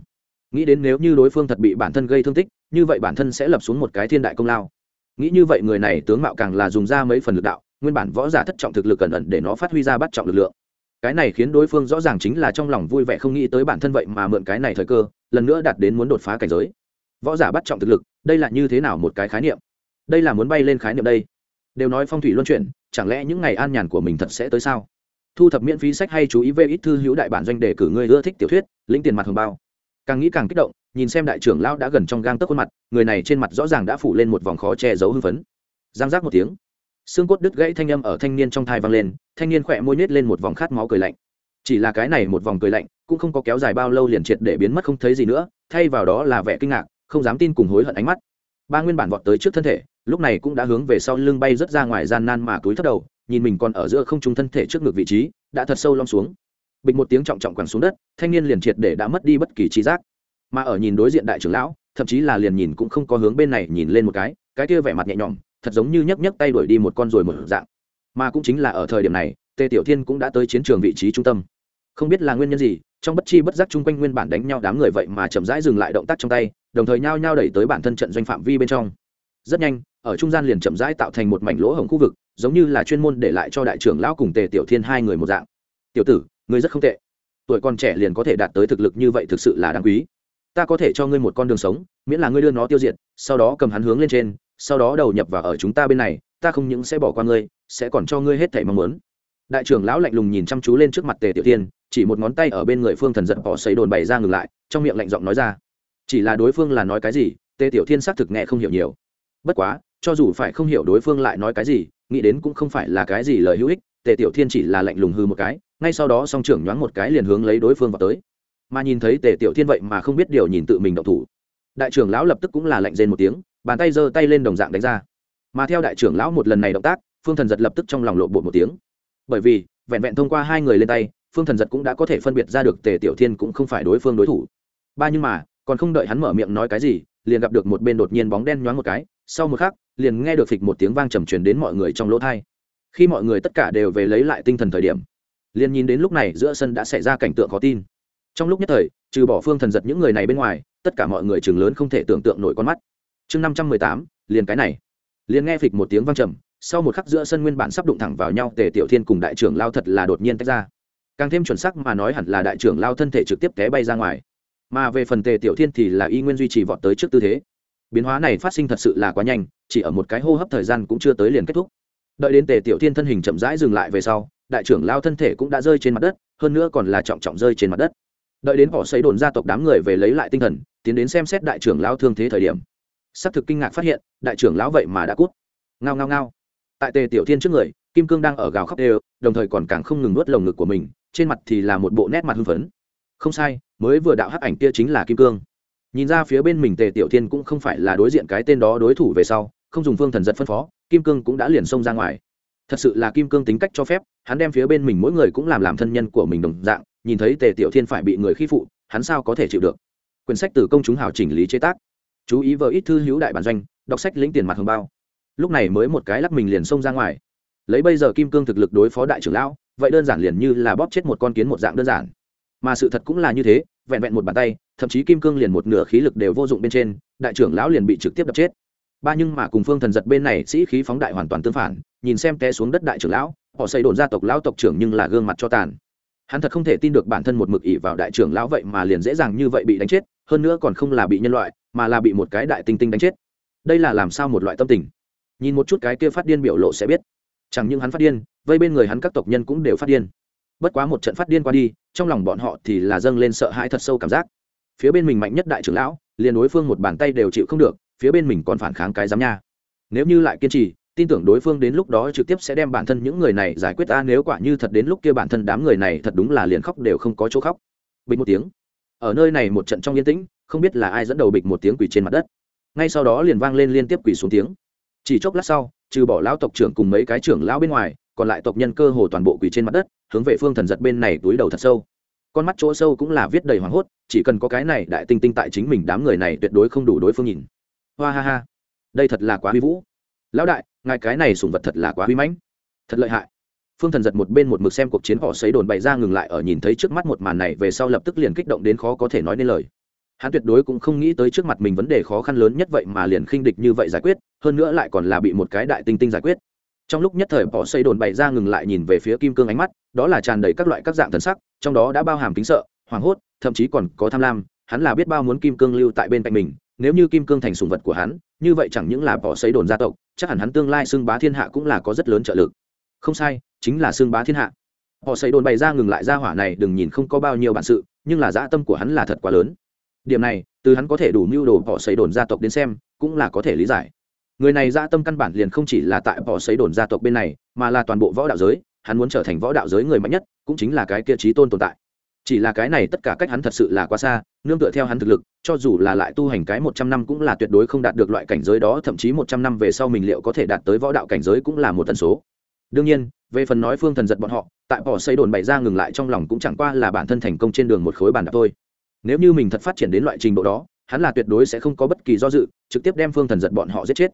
Nghĩ đến nếu như đối phương thật bị bản thân gây thương tích, như vậy bản thân sẽ lập xuống một cái thiên đại công lao. Nghĩ như vậy người này tướng mạo càng là dùng ra mấy phần lực đạo, nguyên bản võ giả thất trọng thực lực cẩn ẩn để nó phát huy ra bắt trọng lực lượng cái này khiến đối phương rõ ràng chính là trong lòng vui vẻ không nghĩ tới bản thân vậy mà mượn cái này thời cơ, lần nữa đạt đến muốn đột phá cảnh giới. Võ giả bắt trọng thực lực, đây là như thế nào một cái khái niệm? Đây là muốn bay lên khái niệm đây. Đều nói phong thủy luân chuyển, chẳng lẽ những ngày an nhàn của mình thật sẽ tới sao? Thu thập miễn phí sách hay chú ý về ít thư hữu đại bản doanh để cử người ưa thích tiểu thuyết, lĩnh tiền mặt hồng bao. Càng nghĩ càng kích động, nhìn xem đại trưởng lão đã gần trong gang tấc khuôn mặt, người này trên mặt rõ ràng đã phủ lên một vòng khó che giấu hưng phấn. Giang giác một tiếng xương cốt đứt gãy thanh âm ở thanh niên trong thai vang lên, thanh niên khỏe môi nhét lên một vòng khát máu cười lạnh. Chỉ là cái này một vòng cười lạnh, cũng không có kéo dài bao lâu liền triệt để biến mất không thấy gì nữa, thay vào đó là vẻ kinh ngạc, không dám tin cùng hối hận ánh mắt. Ba nguyên bản vọt tới trước thân thể, lúc này cũng đã hướng về sau lưng bay rất ra ngoài gian nan mà túi thất đầu, nhìn mình còn ở giữa không trung thân thể trước ngực vị trí, đã thật sâu lom xuống. Bịch một tiếng trọng trọng quẳng xuống đất, thanh niên liền triệt để đã mất đi bất kỳ trí giác. Mà ở nhìn đối diện đại trưởng lão, thậm chí là liền nhìn cũng không có hướng bên này nhìn lên một cái cái kia vẻ mặt nhẹ nhõm thật giống như nhấc nhấc tay đuổi đi một con rồi một dạng. Mà cũng chính là ở thời điểm này, tề tiểu thiên cũng đã tới chiến trường vị trí trung tâm. Không biết là nguyên nhân gì, trong bất chi bất giác chung quanh nguyên bản đánh nhau đám người vậy mà chậm rãi dừng lại động tác trong tay, đồng thời nhao nhao đẩy tới bản thân trận doanh phạm vi bên trong. Rất nhanh, ở trung gian liền chậm rãi tạo thành một mảnh lỗ hổng khu vực, giống như là chuyên môn để lại cho đại trưởng lão cùng tề tiểu thiên hai người một dạng. Tiểu tử, ngươi rất không tệ. Tuổi còn trẻ liền có thể đạt tới thực lực như vậy thực sự là đáng quý. Ta có thể cho ngươi một con đường sống, miễn là ngươi đưa nó tiêu diệt, sau đó cầm hắn hướng lên trên sau đó đầu nhập vào ở chúng ta bên này, ta không những sẽ bỏ qua ngươi, sẽ còn cho ngươi hết thảy mong muốn. Đại trưởng lão lạnh lùng nhìn chăm chú lên trước mặt tề tiểu tiên chỉ một ngón tay ở bên người phương thần giật bỏ xấy đồn bày ra ngừng lại, trong miệng lạnh giọng nói ra, chỉ là đối phương là nói cái gì, tề tiểu thiên xác thực nghe không hiểu nhiều. Bất quá, cho dù phải không hiểu đối phương lại nói cái gì, nghĩ đến cũng không phải là cái gì lời hữu ích, tề tiểu thiên chỉ là lạnh lùng hư một cái, ngay sau đó song trưởng nhoáng một cái liền hướng lấy đối phương vào tới. Mà nhìn thấy tề tiểu thiên vậy mà không biết điều nhìn tự mình động thủ. Đại trưởng lão lập tức cũng là lạnh rên một tiếng bàn tay giơ tay lên đồng dạng đánh ra. Mà theo đại trưởng lão một lần này động tác, phương thần giật lập tức trong lòng lộ bột một tiếng. Bởi vì, vẹn vẹn thông qua hai người lên tay, phương thần giật cũng đã có thể phân biệt ra được tề tiểu thiên cũng không phải đối phương đối thủ. Ba nhưng mà, còn không đợi hắn mở miệng nói cái gì, liền gặp được một bên đột nhiên bóng đen nhoáng một cái, sau một khắc, liền nghe được phịch một tiếng vang trầm truyền đến mọi người trong lỗ thai. Khi mọi người tất cả đều về lấy lại tinh thần thời điểm, liền nhìn đến lúc này giữa sân đã xảy ra cảnh tượng khó tin. Trong lúc nhất thời, trừ bỏ phương thần giật những người này bên ngoài, tất cả mọi người chừng lớn không thể tưởng tượng nổi con mắt chương năm trăm mười tám, liền cái này. Liền nghe phịch một tiếng vang trầm, sau một khắc giữa sân nguyên bản sắp đụng thẳng vào nhau, tề tiểu thiên cùng đại trưởng lao thật là đột nhiên tách ra. Càng thêm chuẩn xác mà nói hẳn là đại trưởng lao thân thể trực tiếp té bay ra ngoài. Mà về phần tề tiểu thiên thì là y nguyên duy trì vọt tới trước tư thế. Biến hóa này phát sinh thật sự là quá nhanh, chỉ ở một cái hô hấp thời gian cũng chưa tới liền kết thúc. Đợi đến tề tiểu thiên thân hình chậm rãi dừng lại về sau, đại trưởng lao thân thể cũng đã rơi trên mặt đất, hơn nữa còn là trọng trọng rơi trên mặt đất. Đợi đến họ sấy đồn gia tộc đám người về lấy lại tinh thần, tiến đến xem xét đại trưởng lao thương thế thời điểm sắp thực kinh ngạc phát hiện, đại trưởng lão vậy mà đã cút. Ngao ngao ngao. Tại tề tiểu thiên trước người, kim cương đang ở gào khóc đều, đồng thời còn càng không ngừng nuốt lồng ngực của mình, trên mặt thì là một bộ nét mặt hưng phấn. Không sai, mới vừa đạo hắc ảnh kia chính là kim cương. Nhìn ra phía bên mình tề tiểu thiên cũng không phải là đối diện cái tên đó đối thủ về sau, không dùng phương thần giật phân phó, kim cương cũng đã liền xông ra ngoài. Thật sự là kim cương tính cách cho phép, hắn đem phía bên mình mỗi người cũng làm làm thân nhân của mình đồng dạng, nhìn thấy tề tiểu thiên phải bị người khi phụ, hắn sao có thể chịu được? Quyển sách từ công chúng hào chỉnh lý chế tác chú ý vợ ít thư hữu đại bản doanh, đọc sách lĩnh tiền mặt hồng bao. Lúc này mới một cái lắc mình liền xông ra ngoài. Lấy bây giờ kim cương thực lực đối phó đại trưởng lão, vậy đơn giản liền như là bóp chết một con kiến một dạng đơn giản. Mà sự thật cũng là như thế, vẹn vẹn một bàn tay, thậm chí kim cương liền một nửa khí lực đều vô dụng bên trên, đại trưởng lão liền bị trực tiếp đập chết. Ba nhưng mà cùng phương thần giật bên này sĩ khí phóng đại hoàn toàn tương phản, nhìn xem té xuống đất đại trưởng lão, họ xây đồn gia tộc lão tộc trưởng nhưng là gương mặt cho tàn hắn thật không thể tin được bản thân một mực ỉ vào đại trưởng lão vậy mà liền dễ dàng như vậy bị đánh chết, hơn nữa còn không là bị nhân loại, mà là bị một cái đại tinh tinh đánh chết. Đây là làm sao một loại tâm tình? Nhìn một chút cái kia phát điên biểu lộ sẽ biết. Chẳng những hắn phát điên, vây bên người hắn các tộc nhân cũng đều phát điên. Bất quá một trận phát điên qua đi, trong lòng bọn họ thì là dâng lên sợ hãi thật sâu cảm giác. Phía bên mình mạnh nhất đại trưởng lão, liền đối phương một bàn tay đều chịu không được, phía bên mình còn phản kháng cái giám nha. Nếu như lại kiên trì tin tưởng đối phương đến lúc đó trực tiếp sẽ đem bản thân những người này giải quyết ta, nếu quả như thật đến lúc kia bản thân đám người này thật đúng là liền khóc đều không có chỗ khóc. Bịch một tiếng. Ở nơi này một trận trong yên tĩnh, không biết là ai dẫn đầu bịch một tiếng quỷ trên mặt đất. Ngay sau đó liền vang lên liên tiếp quỷ xuống tiếng. Chỉ chốc lát sau, trừ bỏ lão tộc trưởng cùng mấy cái trưởng lão bên ngoài, còn lại tộc nhân cơ hồ toàn bộ quỷ trên mặt đất, hướng về phương thần giật bên này túi đầu thật sâu. Con mắt chỗ sâu cũng là viết đầy hoảng hốt, chỉ cần có cái này đại tinh tinh tại chính mình đám người này tuyệt đối không đủ đối phương nhìn. Hoa ha ha. Đây thật là quá huy vũ. Lão đại ngài cái này sùng vật thật là quá huy mãnh. Thật lợi hại. Phương thần giật một bên một mực xem cuộc chiến họ xấy đồn bày ra ngừng lại ở nhìn thấy trước mắt một màn này về sau lập tức liền kích động đến khó có thể nói nên lời. Hắn tuyệt đối cũng không nghĩ tới trước mặt mình vấn đề khó khăn lớn nhất vậy mà liền khinh địch như vậy giải quyết, hơn nữa lại còn là bị một cái đại tinh tinh giải quyết. Trong lúc nhất thời họ xây đồn bày ra ngừng lại nhìn về phía kim cương ánh mắt, đó là tràn đầy các loại các dạng thần sắc, trong đó đã bao hàm kính sợ, hoảng hốt, thậm chí còn có tham lam, hắn là biết bao muốn kim cương lưu tại bên cạnh mình, nếu như kim cương thành sùng vật của hắn, như vậy chẳng những là bỏ xây đồn gia tộc chắc hẳn hắn tương lai xưng bá thiên hạ cũng là có rất lớn trợ lực. Không sai, chính là xưng bá thiên hạ. Họ xây đồn bày ra ngừng lại ra hỏa này, đừng nhìn không có bao nhiêu bản sự, nhưng là dã tâm của hắn là thật quá lớn. Điểm này, từ hắn có thể đủ mưu đồ họ xây đồn gia tộc đến xem, cũng là có thể lý giải. Người này dã tâm căn bản liền không chỉ là tại họ xây đồn gia tộc bên này, mà là toàn bộ võ đạo giới, hắn muốn trở thành võ đạo giới người mạnh nhất, cũng chính là cái kia trí tôn tồn tại chỉ là cái này tất cả cách hắn thật sự là quá xa, nương tựa theo hắn thực lực, cho dù là lại tu hành cái một trăm năm cũng là tuyệt đối không đạt được loại cảnh giới đó, thậm chí một trăm năm về sau mình liệu có thể đạt tới võ đạo cảnh giới cũng là một tần số. Đương nhiên, về phần nói phương thần giật bọn họ, tại bỏ xây đồn bày ra ngừng lại trong lòng cũng chẳng qua là bản thân thành công trên đường một khối bàn đạp thôi. Nếu như mình thật phát triển đến loại trình độ đó, hắn là tuyệt đối sẽ không có bất kỳ do dự, trực tiếp đem phương thần giật bọn họ giết chết.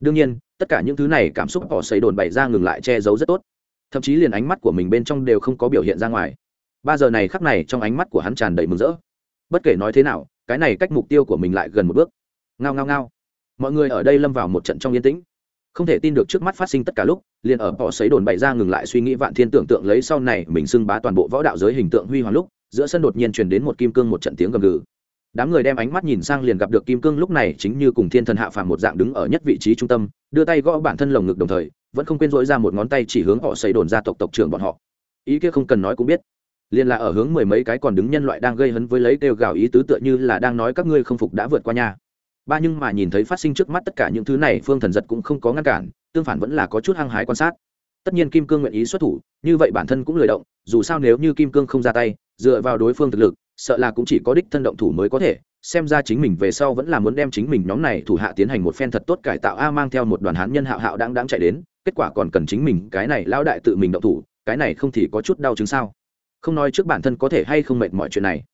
Đương nhiên, tất cả những thứ này cảm xúc bỏ xây đồn bày ra ngừng lại che giấu rất tốt. Thậm chí liền ánh mắt của mình bên trong đều không có biểu hiện ra ngoài ba giờ này khắc này trong ánh mắt của hắn tràn đầy mừng rỡ. Bất kể nói thế nào, cái này cách mục tiêu của mình lại gần một bước. Ngao ngao ngao. Mọi người ở đây lâm vào một trận trong yên tĩnh. Không thể tin được trước mắt phát sinh tất cả lúc, liền ở bỏ xấy đồn bày ra ngừng lại suy nghĩ vạn thiên tưởng tượng lấy sau này mình xưng bá toàn bộ võ đạo giới hình tượng huy hoàng lúc, giữa sân đột nhiên truyền đến một kim cương một trận tiếng gầm gừ. Đám người đem ánh mắt nhìn sang liền gặp được kim cương lúc này chính như cùng thiên thần hạ phàm một dạng đứng ở nhất vị trí trung tâm, đưa tay gõ bản thân lồng ngực đồng thời, vẫn không quên dỗi ra một ngón tay chỉ hướng họ xây đồn ra tộc tộc trưởng bọn họ. Ý kia không cần nói cũng biết liền là ở hướng mười mấy cái còn đứng nhân loại đang gây hấn với lấy kêu gào ý tứ tựa như là đang nói các ngươi không phục đã vượt qua nhà. Ba nhưng mà nhìn thấy phát sinh trước mắt tất cả những thứ này, phương thần giật cũng không có ngăn cản, tương phản vẫn là có chút hăng hái quan sát. Tất nhiên kim cương nguyện ý xuất thủ, như vậy bản thân cũng lười động, dù sao nếu như kim cương không ra tay, dựa vào đối phương thực lực, sợ là cũng chỉ có đích thân động thủ mới có thể. Xem ra chính mình về sau vẫn là muốn đem chính mình nhóm này thủ hạ tiến hành một phen thật tốt cải tạo a mang theo một đoàn hán nhân hạo hạo đang đang chạy đến, kết quả còn cần chính mình cái này lão đại tự mình động thủ, cái này không thì có chút đau chứng sao không nói trước bản thân có thể hay không mệt mọi chuyện này.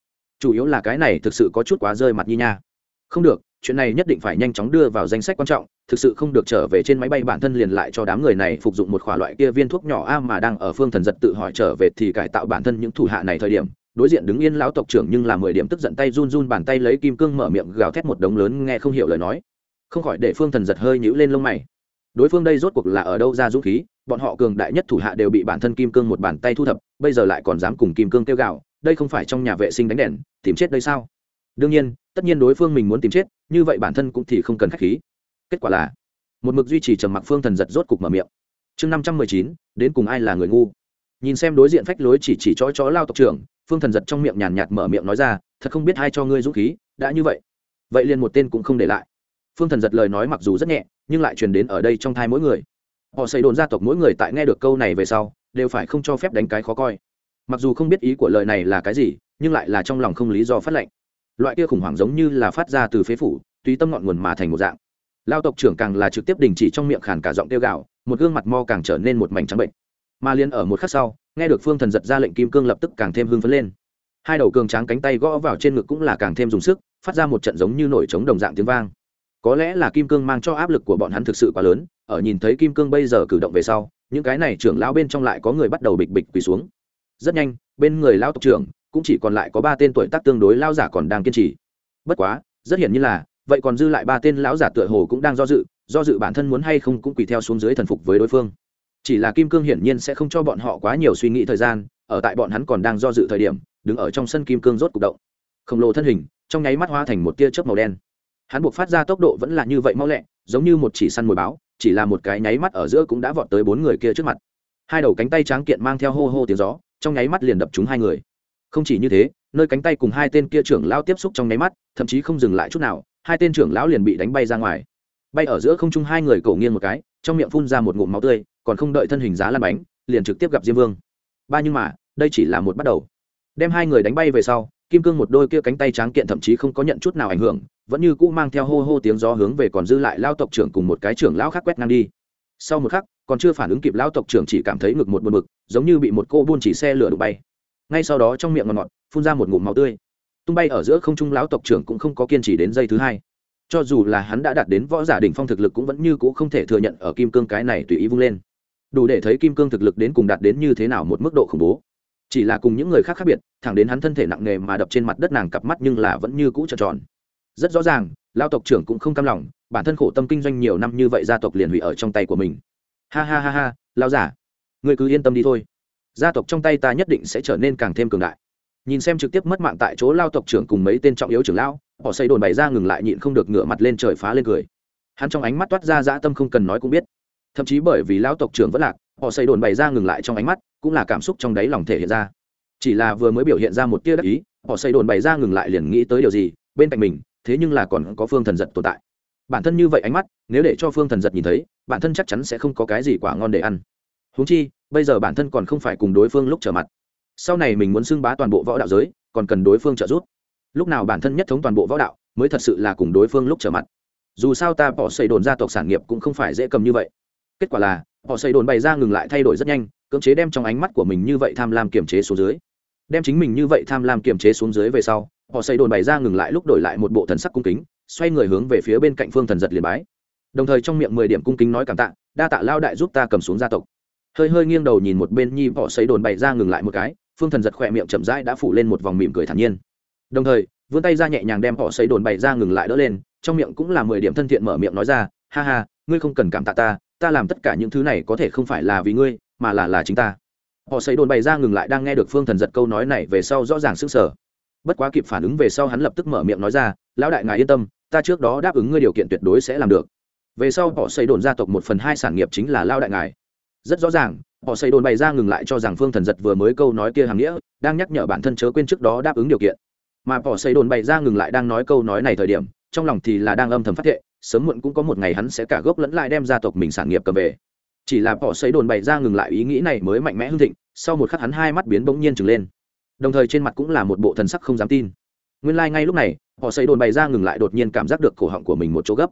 Chủ yếu là cái này thực sự có chút quá rơi mặt như nha. Không được, chuyện này nhất định phải nhanh chóng đưa vào danh sách quan trọng, thực sự không được trở về trên máy bay bản thân liền lại cho đám người này phục dụng một khỏa loại kia viên thuốc nhỏ a mà đang ở phương thần giật tự hỏi trở về thì cải tạo bản thân những thủ hạ này thời điểm, đối diện đứng yên lão tộc trưởng nhưng là mười điểm tức giận tay run run bàn tay lấy kim cương mở miệng gào thét một đống lớn nghe không hiểu lời nói. Không khỏi để phương thần giật hơi nhũ lên lông mày đối phương đây rốt cuộc là ở đâu ra dũng khí bọn họ cường đại nhất thủ hạ đều bị bản thân kim cương một bàn tay thu thập bây giờ lại còn dám cùng kim cương kêu gạo, đây không phải trong nhà vệ sinh đánh đèn tìm chết đây sao? Đương nhiên tất nhiên đối phương mình muốn tìm chết như vậy bản thân cũng thì không cần k h á c h khí. Kết quả là một mực duy trì trầm mặc phương thần giật rốt cục mở miệng. Chương năm trăm mười chín đến cùng ai là người ngu? Nhìn xem đối diện phách lối chỉ chỉ chó chó lao tộc trưởng phương thần giật trong miệng nhàn nhạt mở miệng nói ra thật không biết ai cho ngươi dũng khí đã như vậy. Vậy liền một tên cũng không để lại phương thần giật lời nói mặc dù rất nhẹ, nhưng lại truyền đến ở đây trong thai mỗi người. Họ xây đồn gia tộc mỗi người tại nghe được câu này về sau, đều phải không cho phép đánh cái khó coi. Mặc dù không biết ý của lời này là cái gì, nhưng lại là trong lòng không lý do phát lệnh. Loại kia khủng hoảng giống như là phát ra từ phế phủ, tùy tâm ngọn nguồn mà thành một dạng. Lao tộc trưởng càng là trực tiếp đình chỉ trong miệng khàn cả giọng tiêu gạo một gương mặt mo càng trở nên một mảnh trắng bệnh mà liên ở một khắc sau, nghe được phương thần giật ra lệnh kim cương lập tức càng thêm hưng phấn lên. Hai đầu cường tráng cánh tay gõ vào trên ngực cũng là càng thêm dùng sức, phát ra một trận giống như nổi trống đồng dạng tiếng vang có lẽ là kim cương mang cho áp lực của bọn hắn thực sự quá lớn, ở nhìn thấy kim cương bây giờ cử động về sau, những cái này trưởng lão bên trong lại có người bắt đầu bịch bịch quỳ xuống. Rất nhanh, bên người lão tộc trưởng cũng chỉ còn lại có ba tên tuổi tác tương đối lao giả còn đang kiên trì. Bất quá, rất hiển nhiên là, vậy còn dư lại ba tên lão giả tựa hồ cũng đang do dự do dự bản thân muốn hay không cũng quỳ theo xuống dưới thần phục với đối phương. Chỉ là kim cương hiển nhiên sẽ không cho bọn họ quá nhiều suy nghĩ thời gian, ở tại bọn hắn còn đang do dự thời điểm, đứng ở trong sân kim cương rốt cục động. Khổng lồ thân hình, trong nháy mắt hóa thành một tia chớp màu đen hắn buộc phát ra tốc độ vẫn là như vậy mau lẹ, giống như một chỉ săn mồi báo, chỉ là một cái nháy mắt ở giữa cũng đã vọt tới bốn người kia trước mặt. Hai đầu cánh tay tráng kiện mang theo hô hô tiếng gió, trong nháy mắt liền đập trúng hai người. Không chỉ như thế, nơi cánh tay cùng hai tên kia trưởng lão tiếp xúc trong nháy mắt, thậm chí không dừng lại chút nào, hai tên trưởng lão liền bị đánh bay ra ngoài. Bay ở giữa không trung hai người cổ nghiêng một cái, trong miệng phun ra một ngụm máu tươi, còn không đợi thân hình giá lăn bánh, liền trực tiếp gặp diêm vương. Ba nhưng mà, đây chỉ là một bắt đầu. Đem hai người đánh bay về sau, kim cương một đôi kia cánh tay tráng kiện thậm chí không có nhận chút nào ảnh hưởng vẫn như cũ mang theo hô hô tiếng gió hướng về còn dư lại lao tộc trưởng cùng một cái trưởng lão khác quét ngang đi. Sau một khắc, còn chưa phản ứng kịp lao tộc trưởng chỉ cảm thấy ngực một buồn bực, giống như bị một cô buôn chỉ xe lửa đụng bay. Ngay sau đó trong miệng ngọt ngọt, phun ra một ngụm máu tươi. Tung bay ở giữa không trung lão tộc trưởng cũng không có kiên trì đến giây thứ hai. Cho dù là hắn đã đạt đến võ giả đỉnh phong thực lực cũng vẫn như cũ không thể thừa nhận ở kim cương cái này tùy ý vung lên. Đủ để thấy kim cương thực lực đến cùng đạt đến như thế nào một mức độ khủng bố. Chỉ là cùng những người khác khác biệt, thẳng đến hắn thân thể nặng nề mà đập trên mặt đất nàng cặp mắt nhưng là vẫn như cũ tròn tròn rất rõ ràng lao tộc trưởng cũng không cam lòng, bản thân khổ tâm kinh doanh nhiều năm như vậy gia tộc liền hủy ở trong tay của mình. Ha ha ha ha lao giả người cứ yên tâm đi thôi. Gia tộc trong tay ta nhất định sẽ trở nên càng thêm cường đại. Nhìn xem trực tiếp mất mạng tại chỗ lao tộc trưởng cùng mấy tên trọng yếu trưởng lão, họ xây đồn bày ra ngừng lại nhịn không được ngửa mặt lên trời phá lên cười. Hắn trong ánh mắt toát ra dã tâm không cần nói cũng biết. Thậm chí bởi vì lão tộc trưởng vẫn lạc, họ xây đồn bày ra ngừng lại trong ánh mắt, cũng là cảm xúc trong đáy lòng thể hiện ra. Chỉ là vừa mới biểu hiện ra một tia đắc ý, họ xây đồn bày ra ngừng lại liền nghĩ tới điều gì, bên cạnh mình thế nhưng là còn có phương thần giật tồn tại. Bản thân như vậy ánh mắt, nếu để cho phương thần giật nhìn thấy, bản thân chắc chắn sẽ không có cái gì quả ngon để ăn. Húng chi, bây giờ bản thân còn không phải cùng đối phương lúc trở mặt. Sau này mình muốn xưng bá toàn bộ võ đạo giới, còn cần đối phương trợ giúp. Lúc nào bản thân nhất thống toàn bộ võ đạo, mới thật sự là cùng đối phương lúc trở mặt. Dù sao ta bỏ xây đồn gia tộc sản nghiệp cũng không phải dễ cầm như vậy. Kết quả là họ xây đồn bày ra ngừng lại thay đổi rất nhanh, cưỡng chế đem trong ánh mắt của mình như vậy tham lam kiềm chế xuống dưới. Đem chính mình như vậy tham lam kiềm chế xuống dưới về sau họ xây đồn bày ra ngừng lại lúc đổi lại một bộ thần sắc cung kính, xoay người hướng về phía bên cạnh phương thần giật liền bái. Đồng thời trong miệng mười điểm cung kính nói cảm tạ, đa tạ lao đại giúp ta cầm xuống gia tộc. Hơi hơi nghiêng đầu nhìn một bên nhi, họ xây đồn bày ra ngừng lại một cái, phương thần giật khỏe miệng chậm rãi đã phủ lên một vòng mỉm cười thản nhiên. Đồng thời, vươn tay ra nhẹ nhàng đem họ xây đồn bày ra ngừng lại đỡ lên, trong miệng cũng là mười điểm thân thiện mở miệng nói ra, ha ha, ngươi không cần cảm tạ ta ta làm tất cả những thứ này có thể không phải là vì ngươi, mà là là chính ta. Họ xây đồn bày ra ngừng lại đang nghe được phương thần giật câu nói này về sau rõ ràng sức sở bất quá kịp phản ứng về sau hắn lập tức mở miệng nói ra, lão đại ngài yên tâm, ta trước đó đáp ứng ngươi điều kiện tuyệt đối sẽ làm được. Về sau họ xây đồn gia tộc một phần hai sản nghiệp chính là lao đại ngài. Rất rõ ràng, họ xây đồn bày ra ngừng lại cho rằng phương thần giật vừa mới câu nói kia hàng nghĩa, đang nhắc nhở bản thân chớ quên trước đó đáp ứng điều kiện. Mà họ xây đồn bày ra ngừng lại đang nói câu nói này thời điểm, trong lòng thì là đang âm thầm phát thệ, sớm muộn cũng có một ngày hắn sẽ cả gốc lẫn lại đem gia tộc mình sản nghiệp cầm về. Chỉ là họ xây đồn bày ra ngừng lại ý nghĩ này mới mạnh mẽ hưng thịnh, sau một khắc hắn hai mắt biến bỗng nhiên trừng lên đồng thời trên mặt cũng là một bộ thần sắc không dám tin. Nguyên lai、like、ngay lúc này, họ xây đồn bày ra ngừng lại đột nhiên cảm giác được cổ họng của mình một chỗ gấp.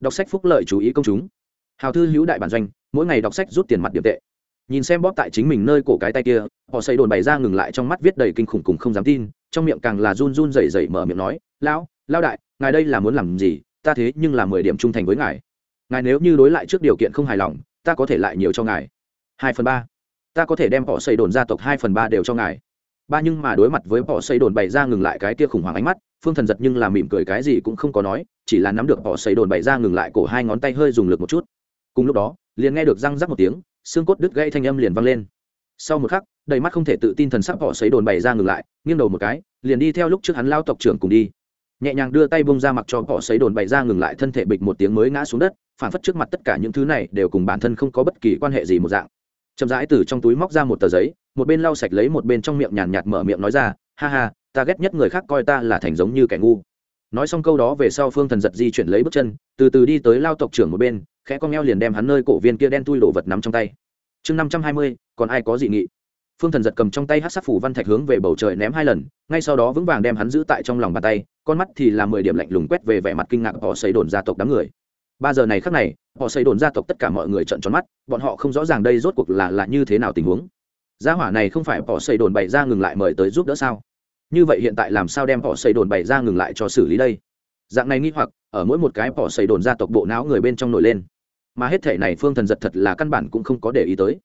Đọc sách phúc lợi chú ý công chúng. Hào thư hữu đại bản doanh, mỗi ngày đọc sách rút tiền mặt điểm tệ. Nhìn xem bóp tại chính mình nơi cổ cái tay kia, họ xây đồn bày ra ngừng lại trong mắt viết đầy kinh khủng cùng không dám tin, trong miệng càng là run run rẩy rẩy mở miệng nói, lão lao đại, ngài đây là muốn làm gì? Ta thế nhưng là mười điểm trung thành với ngài. Ngài nếu như đối lại trước điều kiện không hài lòng, ta có thể lại nhiều cho ngài. Hai phần ba. Ta có thể đem họ xây đồn gia tộc hai phần ba đều cho ngài ba nhưng mà đối mặt với bỏ xây đồn bày ra ngừng lại cái kia khủng hoảng ánh mắt, phương thần giật nhưng là mỉm cười cái gì cũng không có nói, chỉ là nắm được bỏ xây đồn bày ra ngừng lại cổ hai ngón tay hơi dùng lực một chút. Cùng lúc đó, liền nghe được răng rắc một tiếng, xương cốt đứt gãy thanh âm liền vang lên. Sau một khắc, đầy mắt không thể tự tin thần sắc bỏ xây đồn bày ra ngừng lại, nghiêng đầu một cái, liền đi theo lúc trước hắn lao tộc trưởng cùng đi. Nhẹ nhàng đưa tay bông ra mặc cho bỏ xây đồn bày ra ngừng lại thân thể bịch một tiếng mới ngã xuống đất, phản phất trước mặt tất cả những thứ này đều cùng bản thân không có bất kỳ quan hệ gì một dạng. Chậm rãi từ trong túi móc ra một tờ giấy một bên lau sạch lấy một bên trong miệng nhàn nhạt mở miệng nói ra, ha ha, ta ghét nhất người khác coi ta là thành giống như kẻ ngu. Nói xong câu đó về sau phương thần giật di chuyển lấy bước chân, từ từ đi tới lao tộc trưởng một bên, khẽ con g liền đem hắn nơi cổ viên kia đen tui đổ vật nắm trong tay. Chương năm trăm hai mươi, còn ai có dị nghị? Phương thần giật cầm trong tay hát sắc phủ văn thạch hướng về bầu trời ném hai lần, ngay sau đó vững vàng đem hắn giữ tại trong lòng bàn tay, con mắt thì là mười điểm lạnh lùng quét về vẻ mặt kinh ngạc họ xây đồn gia tộc đám người. Ba giờ này khác này, họ xây đồn gia tộc tất cả mọi người trợn tròn mắt, bọn họ không rõ ràng đây rốt cuộc là là như thế nào tình huống gia hỏa này không phải bỏ xây đồn bày ra ngừng lại mời tới giúp đỡ sao? Như vậy hiện tại làm sao đem bỏ xây đồn bày ra ngừng lại cho xử lý đây? Dạng này nghi hoặc, ở mỗi một cái bỏ xây đồn gia tộc bộ não người bên trong nổi lên. Mà hết thể này phương thần giật thật là căn bản cũng không có để ý tới.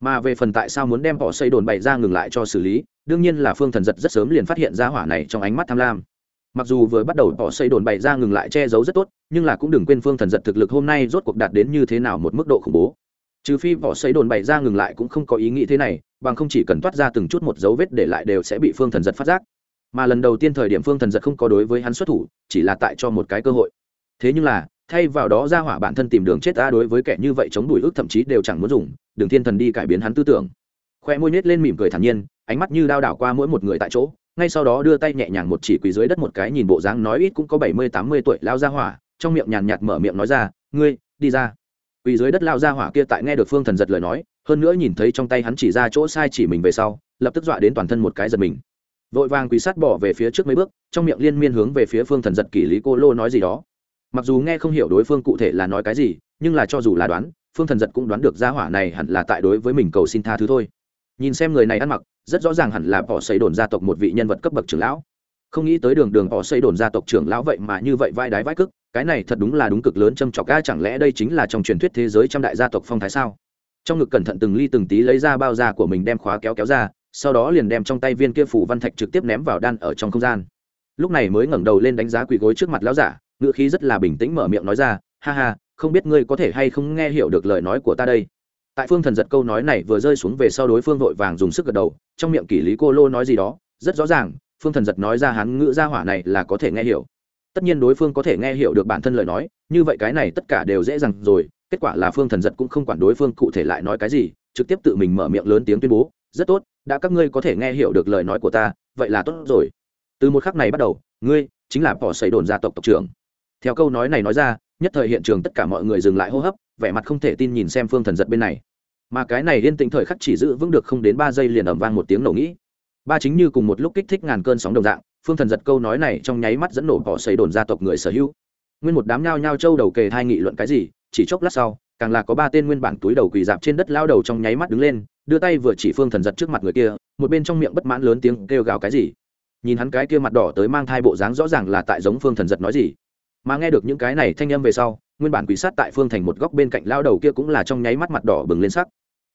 Mà về phần tại sao muốn đem bỏ xây đồn bày ra ngừng lại cho xử lý, đương nhiên là phương thần giật rất sớm liền phát hiện ra hỏa này trong ánh mắt tham lam. Mặc dù vừa bắt đầu bỏ xây đồn bày ra ngừng lại che giấu rất tốt, nhưng là cũng đừng quên phương thần giật thực lực hôm nay rốt cuộc đạt đến như thế nào một mức độ khủng bố. Trừ phi bỏ xây đồn bày ra ngừng lại cũng không có ý nghĩ thế này bằng không chỉ cần toát ra từng chút một dấu vết để lại đều sẽ bị phương thần giật phát giác. Mà lần đầu tiên thời điểm phương thần giật không có đối với hắn xuất thủ, chỉ là tại cho một cái cơ hội. Thế nhưng là, thay vào đó ra hỏa bản thân tìm đường chết ta đối với kẻ như vậy chống đùi ước thậm chí đều chẳng muốn dùng, đường thiên thần đi cải biến hắn tư tưởng. Khoe môi nết lên mỉm cười thản nhiên, ánh mắt như đao đảo qua mỗi một người tại chỗ, ngay sau đó đưa tay nhẹ nhàng một chỉ quỳ dưới đất một cái nhìn bộ dáng nói ít cũng có bảy mươi tám mươi tuổi lao ra hỏa, trong miệng nhàn nhạt mở miệng nói ra, ngươi, đi ra quỳ dưới đất lao ra hỏa kia tại nghe được phương thần giật lời nói, hơn nữa nhìn thấy trong tay hắn chỉ ra chỗ sai chỉ mình về sau, lập tức dọa đến toàn thân một cái giật mình. Vội vàng quỳ sát bỏ về phía trước mấy bước, trong miệng liên miên hướng về phía phương thần giật kỷ lý cô lô nói gì đó. Mặc dù nghe không hiểu đối phương cụ thể là nói cái gì, nhưng là cho dù là đoán, phương thần giật cũng đoán được gia hỏa này hẳn là tại đối với mình cầu xin tha thứ thôi. Nhìn xem người này ăn mặc, rất rõ ràng hẳn là bỏ xây đồn gia tộc một vị nhân vật cấp bậc trưởng lão không nghĩ tới đường đường họ xây đồn gia tộc trưởng lão vậy mà như vậy vai đái vai cức, cái này thật đúng là đúng cực lớn châm trọc ga, chẳng lẽ đây chính là trong truyền thuyết thế giới trăm đại gia tộc phong thái sao? Trong ngực cẩn thận từng ly từng tí lấy ra bao da của mình đem khóa kéo kéo ra, sau đó liền đem trong tay viên kia phủ văn thạch trực tiếp ném vào đan ở trong không gian. Lúc này mới ngẩng đầu lên đánh giá quỳ gối trước mặt lão giả ngựa khí rất là bình tĩnh mở miệng nói ra, ha ha, không biết ngươi có thể hay không nghe hiểu được lời nói của ta đây? Tại phương thần giật câu nói này vừa rơi xuống về sau đối phương vội vàng dùng sức gật đầu, trong miệng kỷ lý cô lô nói gì đó, rất rõ ràng phương thần giật nói ra hắn ngữ gia hỏa này là có thể nghe hiểu. Tất nhiên đối phương có thể nghe hiểu được bản thân lời nói, như vậy cái này tất cả đều dễ dàng rồi, kết quả là phương thần giật cũng không quản đối phương cụ thể lại nói cái gì, trực tiếp tự mình mở miệng lớn tiếng tuyên bố, rất tốt, đã các ngươi có thể nghe hiểu được lời nói của ta, vậy là tốt rồi. Từ một khắc này bắt đầu, ngươi chính là bỏ xây đồn gia tộc tộc trưởng. Theo câu nói này nói ra, nhất thời hiện trường tất cả mọi người dừng lại hô hấp, vẻ mặt không thể tin nhìn xem phương thần giật bên này. Mà cái này yên tĩnh thời khắc chỉ giữ vững được không đến ba giây liền ẩm vang một tiếng nổ nghĩ ba chính như cùng một lúc kích thích ngàn cơn sóng đồng dạng, phương thần giật câu nói này trong nháy mắt dẫn nổ bỏ xây đồn gia tộc người sở hữu. Nguyên một đám nhao nhao châu đầu kề thai nghị luận cái gì, chỉ chốc lát sau, càng là có ba tên nguyên bản túi đầu quỳ dạp trên đất lao đầu trong nháy mắt đứng lên, đưa tay vừa chỉ phương thần giật trước mặt người kia, một bên trong miệng bất mãn lớn tiếng kêu gào cái gì. Nhìn hắn cái kia mặt đỏ tới mang thai bộ dáng rõ ràng là tại giống phương thần giật nói gì. Mà nghe được những cái này thanh âm về sau, nguyên bản quỷ sát tại phương thành một góc bên cạnh lao đầu kia cũng là trong nháy mắt mặt đỏ bừng lên sắc.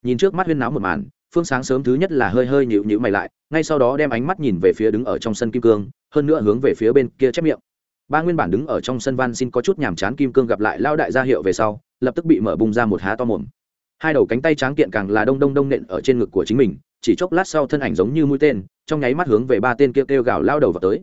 Nhìn trước mắt huyên náo một màn phương sáng sớm thứ nhất là hơi hơi nhịu nhịu mày lại ngay sau đó đem ánh mắt nhìn về phía đứng ở trong sân kim cương hơn nữa hướng về phía bên kia chép miệng. Ba nguyên bản đứng ở trong sân van xin có chút nhàm chán kim cương gặp lại lao đại gia hiệu về sau lập tức bị mở bung ra một há to mồm. Hai đầu cánh tay tráng kiện càng là đông đông đông nện ở trên ngực của chính mình chỉ chốc lát sau thân ảnh giống như mũi tên trong nháy mắt hướng về ba tên kia kêu, kêu gào lao đầu vào tới.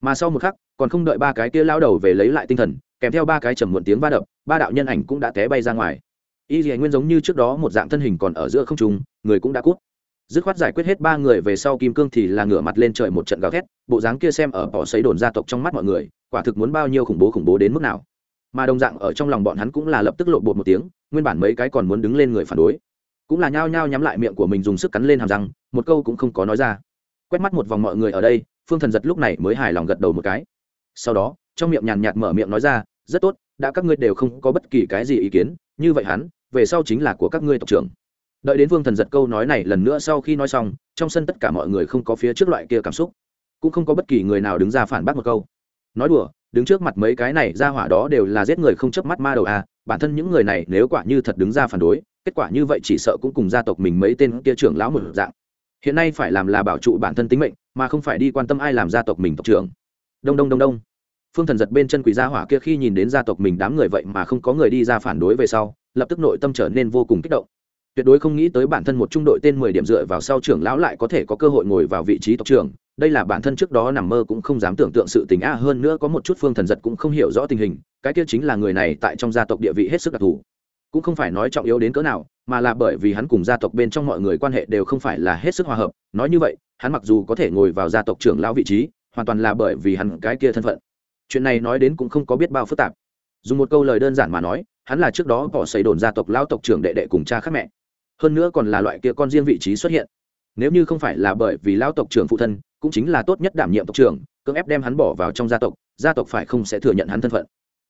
Mà sau một khắc còn không đợi ba cái kia lao đầu về lấy lại tinh thần kèm theo ba cái trầm muộn tiếng va đập ba đạo nhân ảnh cũng đã té bay ra ngoài y dì nguyên giống như trước đó một dạng thân hình còn ở giữa không trung, người cũng đã cút. Dứt khoát giải quyết hết ba người về sau kim cương thì là ngửa mặt lên trời một trận gào thét, bộ dáng kia xem ở bỏ xấy đồn gia tộc trong mắt mọi người, quả thực muốn bao nhiêu khủng bố khủng bố đến mức nào. Mà đồng dạng ở trong lòng bọn hắn cũng là lập tức lộ bột một tiếng, nguyên bản mấy cái còn muốn đứng lên người phản đối. Cũng là nhao nhao nhắm lại miệng của mình dùng sức cắn lên hàm răng, một câu cũng không có nói ra. Quét mắt một vòng mọi người ở đây, phương thần giật lúc này mới hài lòng gật đầu một cái. Sau đó, trong miệng nhàn nhạt mở miệng nói ra, rất tốt, đã các ngươi đều không có bất kỳ cái gì ý kiến như vậy hắn, về sau chính là của các ngươi tộc trưởng. Đợi đến vương thần giật câu nói này lần nữa sau khi nói xong, trong sân tất cả mọi người không có phía trước loại kia cảm xúc. Cũng không có bất kỳ người nào đứng ra phản bác một câu. Nói đùa, đứng trước mặt mấy cái này ra hỏa đó đều là giết người không chớp mắt ma đầu à bản thân những người này nếu quả như thật đứng ra phản đối, kết quả như vậy chỉ sợ cũng cùng gia tộc mình mấy tên kia trưởng lão một dạng. Hiện nay phải làm là bảo trụ bản thân tính mệnh, mà không phải đi quan tâm ai làm gia tộc mình tộc trưởng. Đông đông đông đông phương thần giật bên chân quỷ gia hỏa kia khi nhìn đến gia tộc mình đám người vậy mà không có người đi ra phản đối về sau, lập tức nội tâm trở nên vô cùng kích động. Tuyệt đối không nghĩ tới bản thân một trung đội tên mười điểm dựa vào sau trưởng lão lại có thể có cơ hội ngồi vào vị trí tộc trưởng. Đây là bản thân trước đó nằm mơ cũng không dám tưởng tượng sự tình. A hơn nữa có một chút phương thần giật cũng không hiểu rõ tình hình, cái kia chính là người này tại trong gia tộc địa vị hết sức đặc thù. Cũng không phải nói trọng yếu đến cỡ nào, mà là bởi vì hắn cùng gia tộc bên trong mọi người quan hệ đều không phải là hết sức hòa hợp. Nói như vậy, hắn mặc dù có thể ngồi vào gia tộc trưởng lão vị trí, hoàn toàn là bởi vì hắn cái kia thân phận chuyện này nói đến cũng không có biết bao phức tạp. Dùng một câu lời đơn giản mà nói, hắn là trước đó bỏ xây đồn gia tộc lão tộc trưởng đệ đệ cùng cha khác mẹ. Hơn nữa còn là loại kia con riêng vị trí xuất hiện. Nếu như không phải là bởi vì lão tộc trưởng phụ thân, cũng chính là tốt nhất đảm nhiệm tộc trưởng, cưỡng ép đem hắn bỏ vào trong gia tộc gia tộc phải không sẽ thừa nhận hắn thân phận.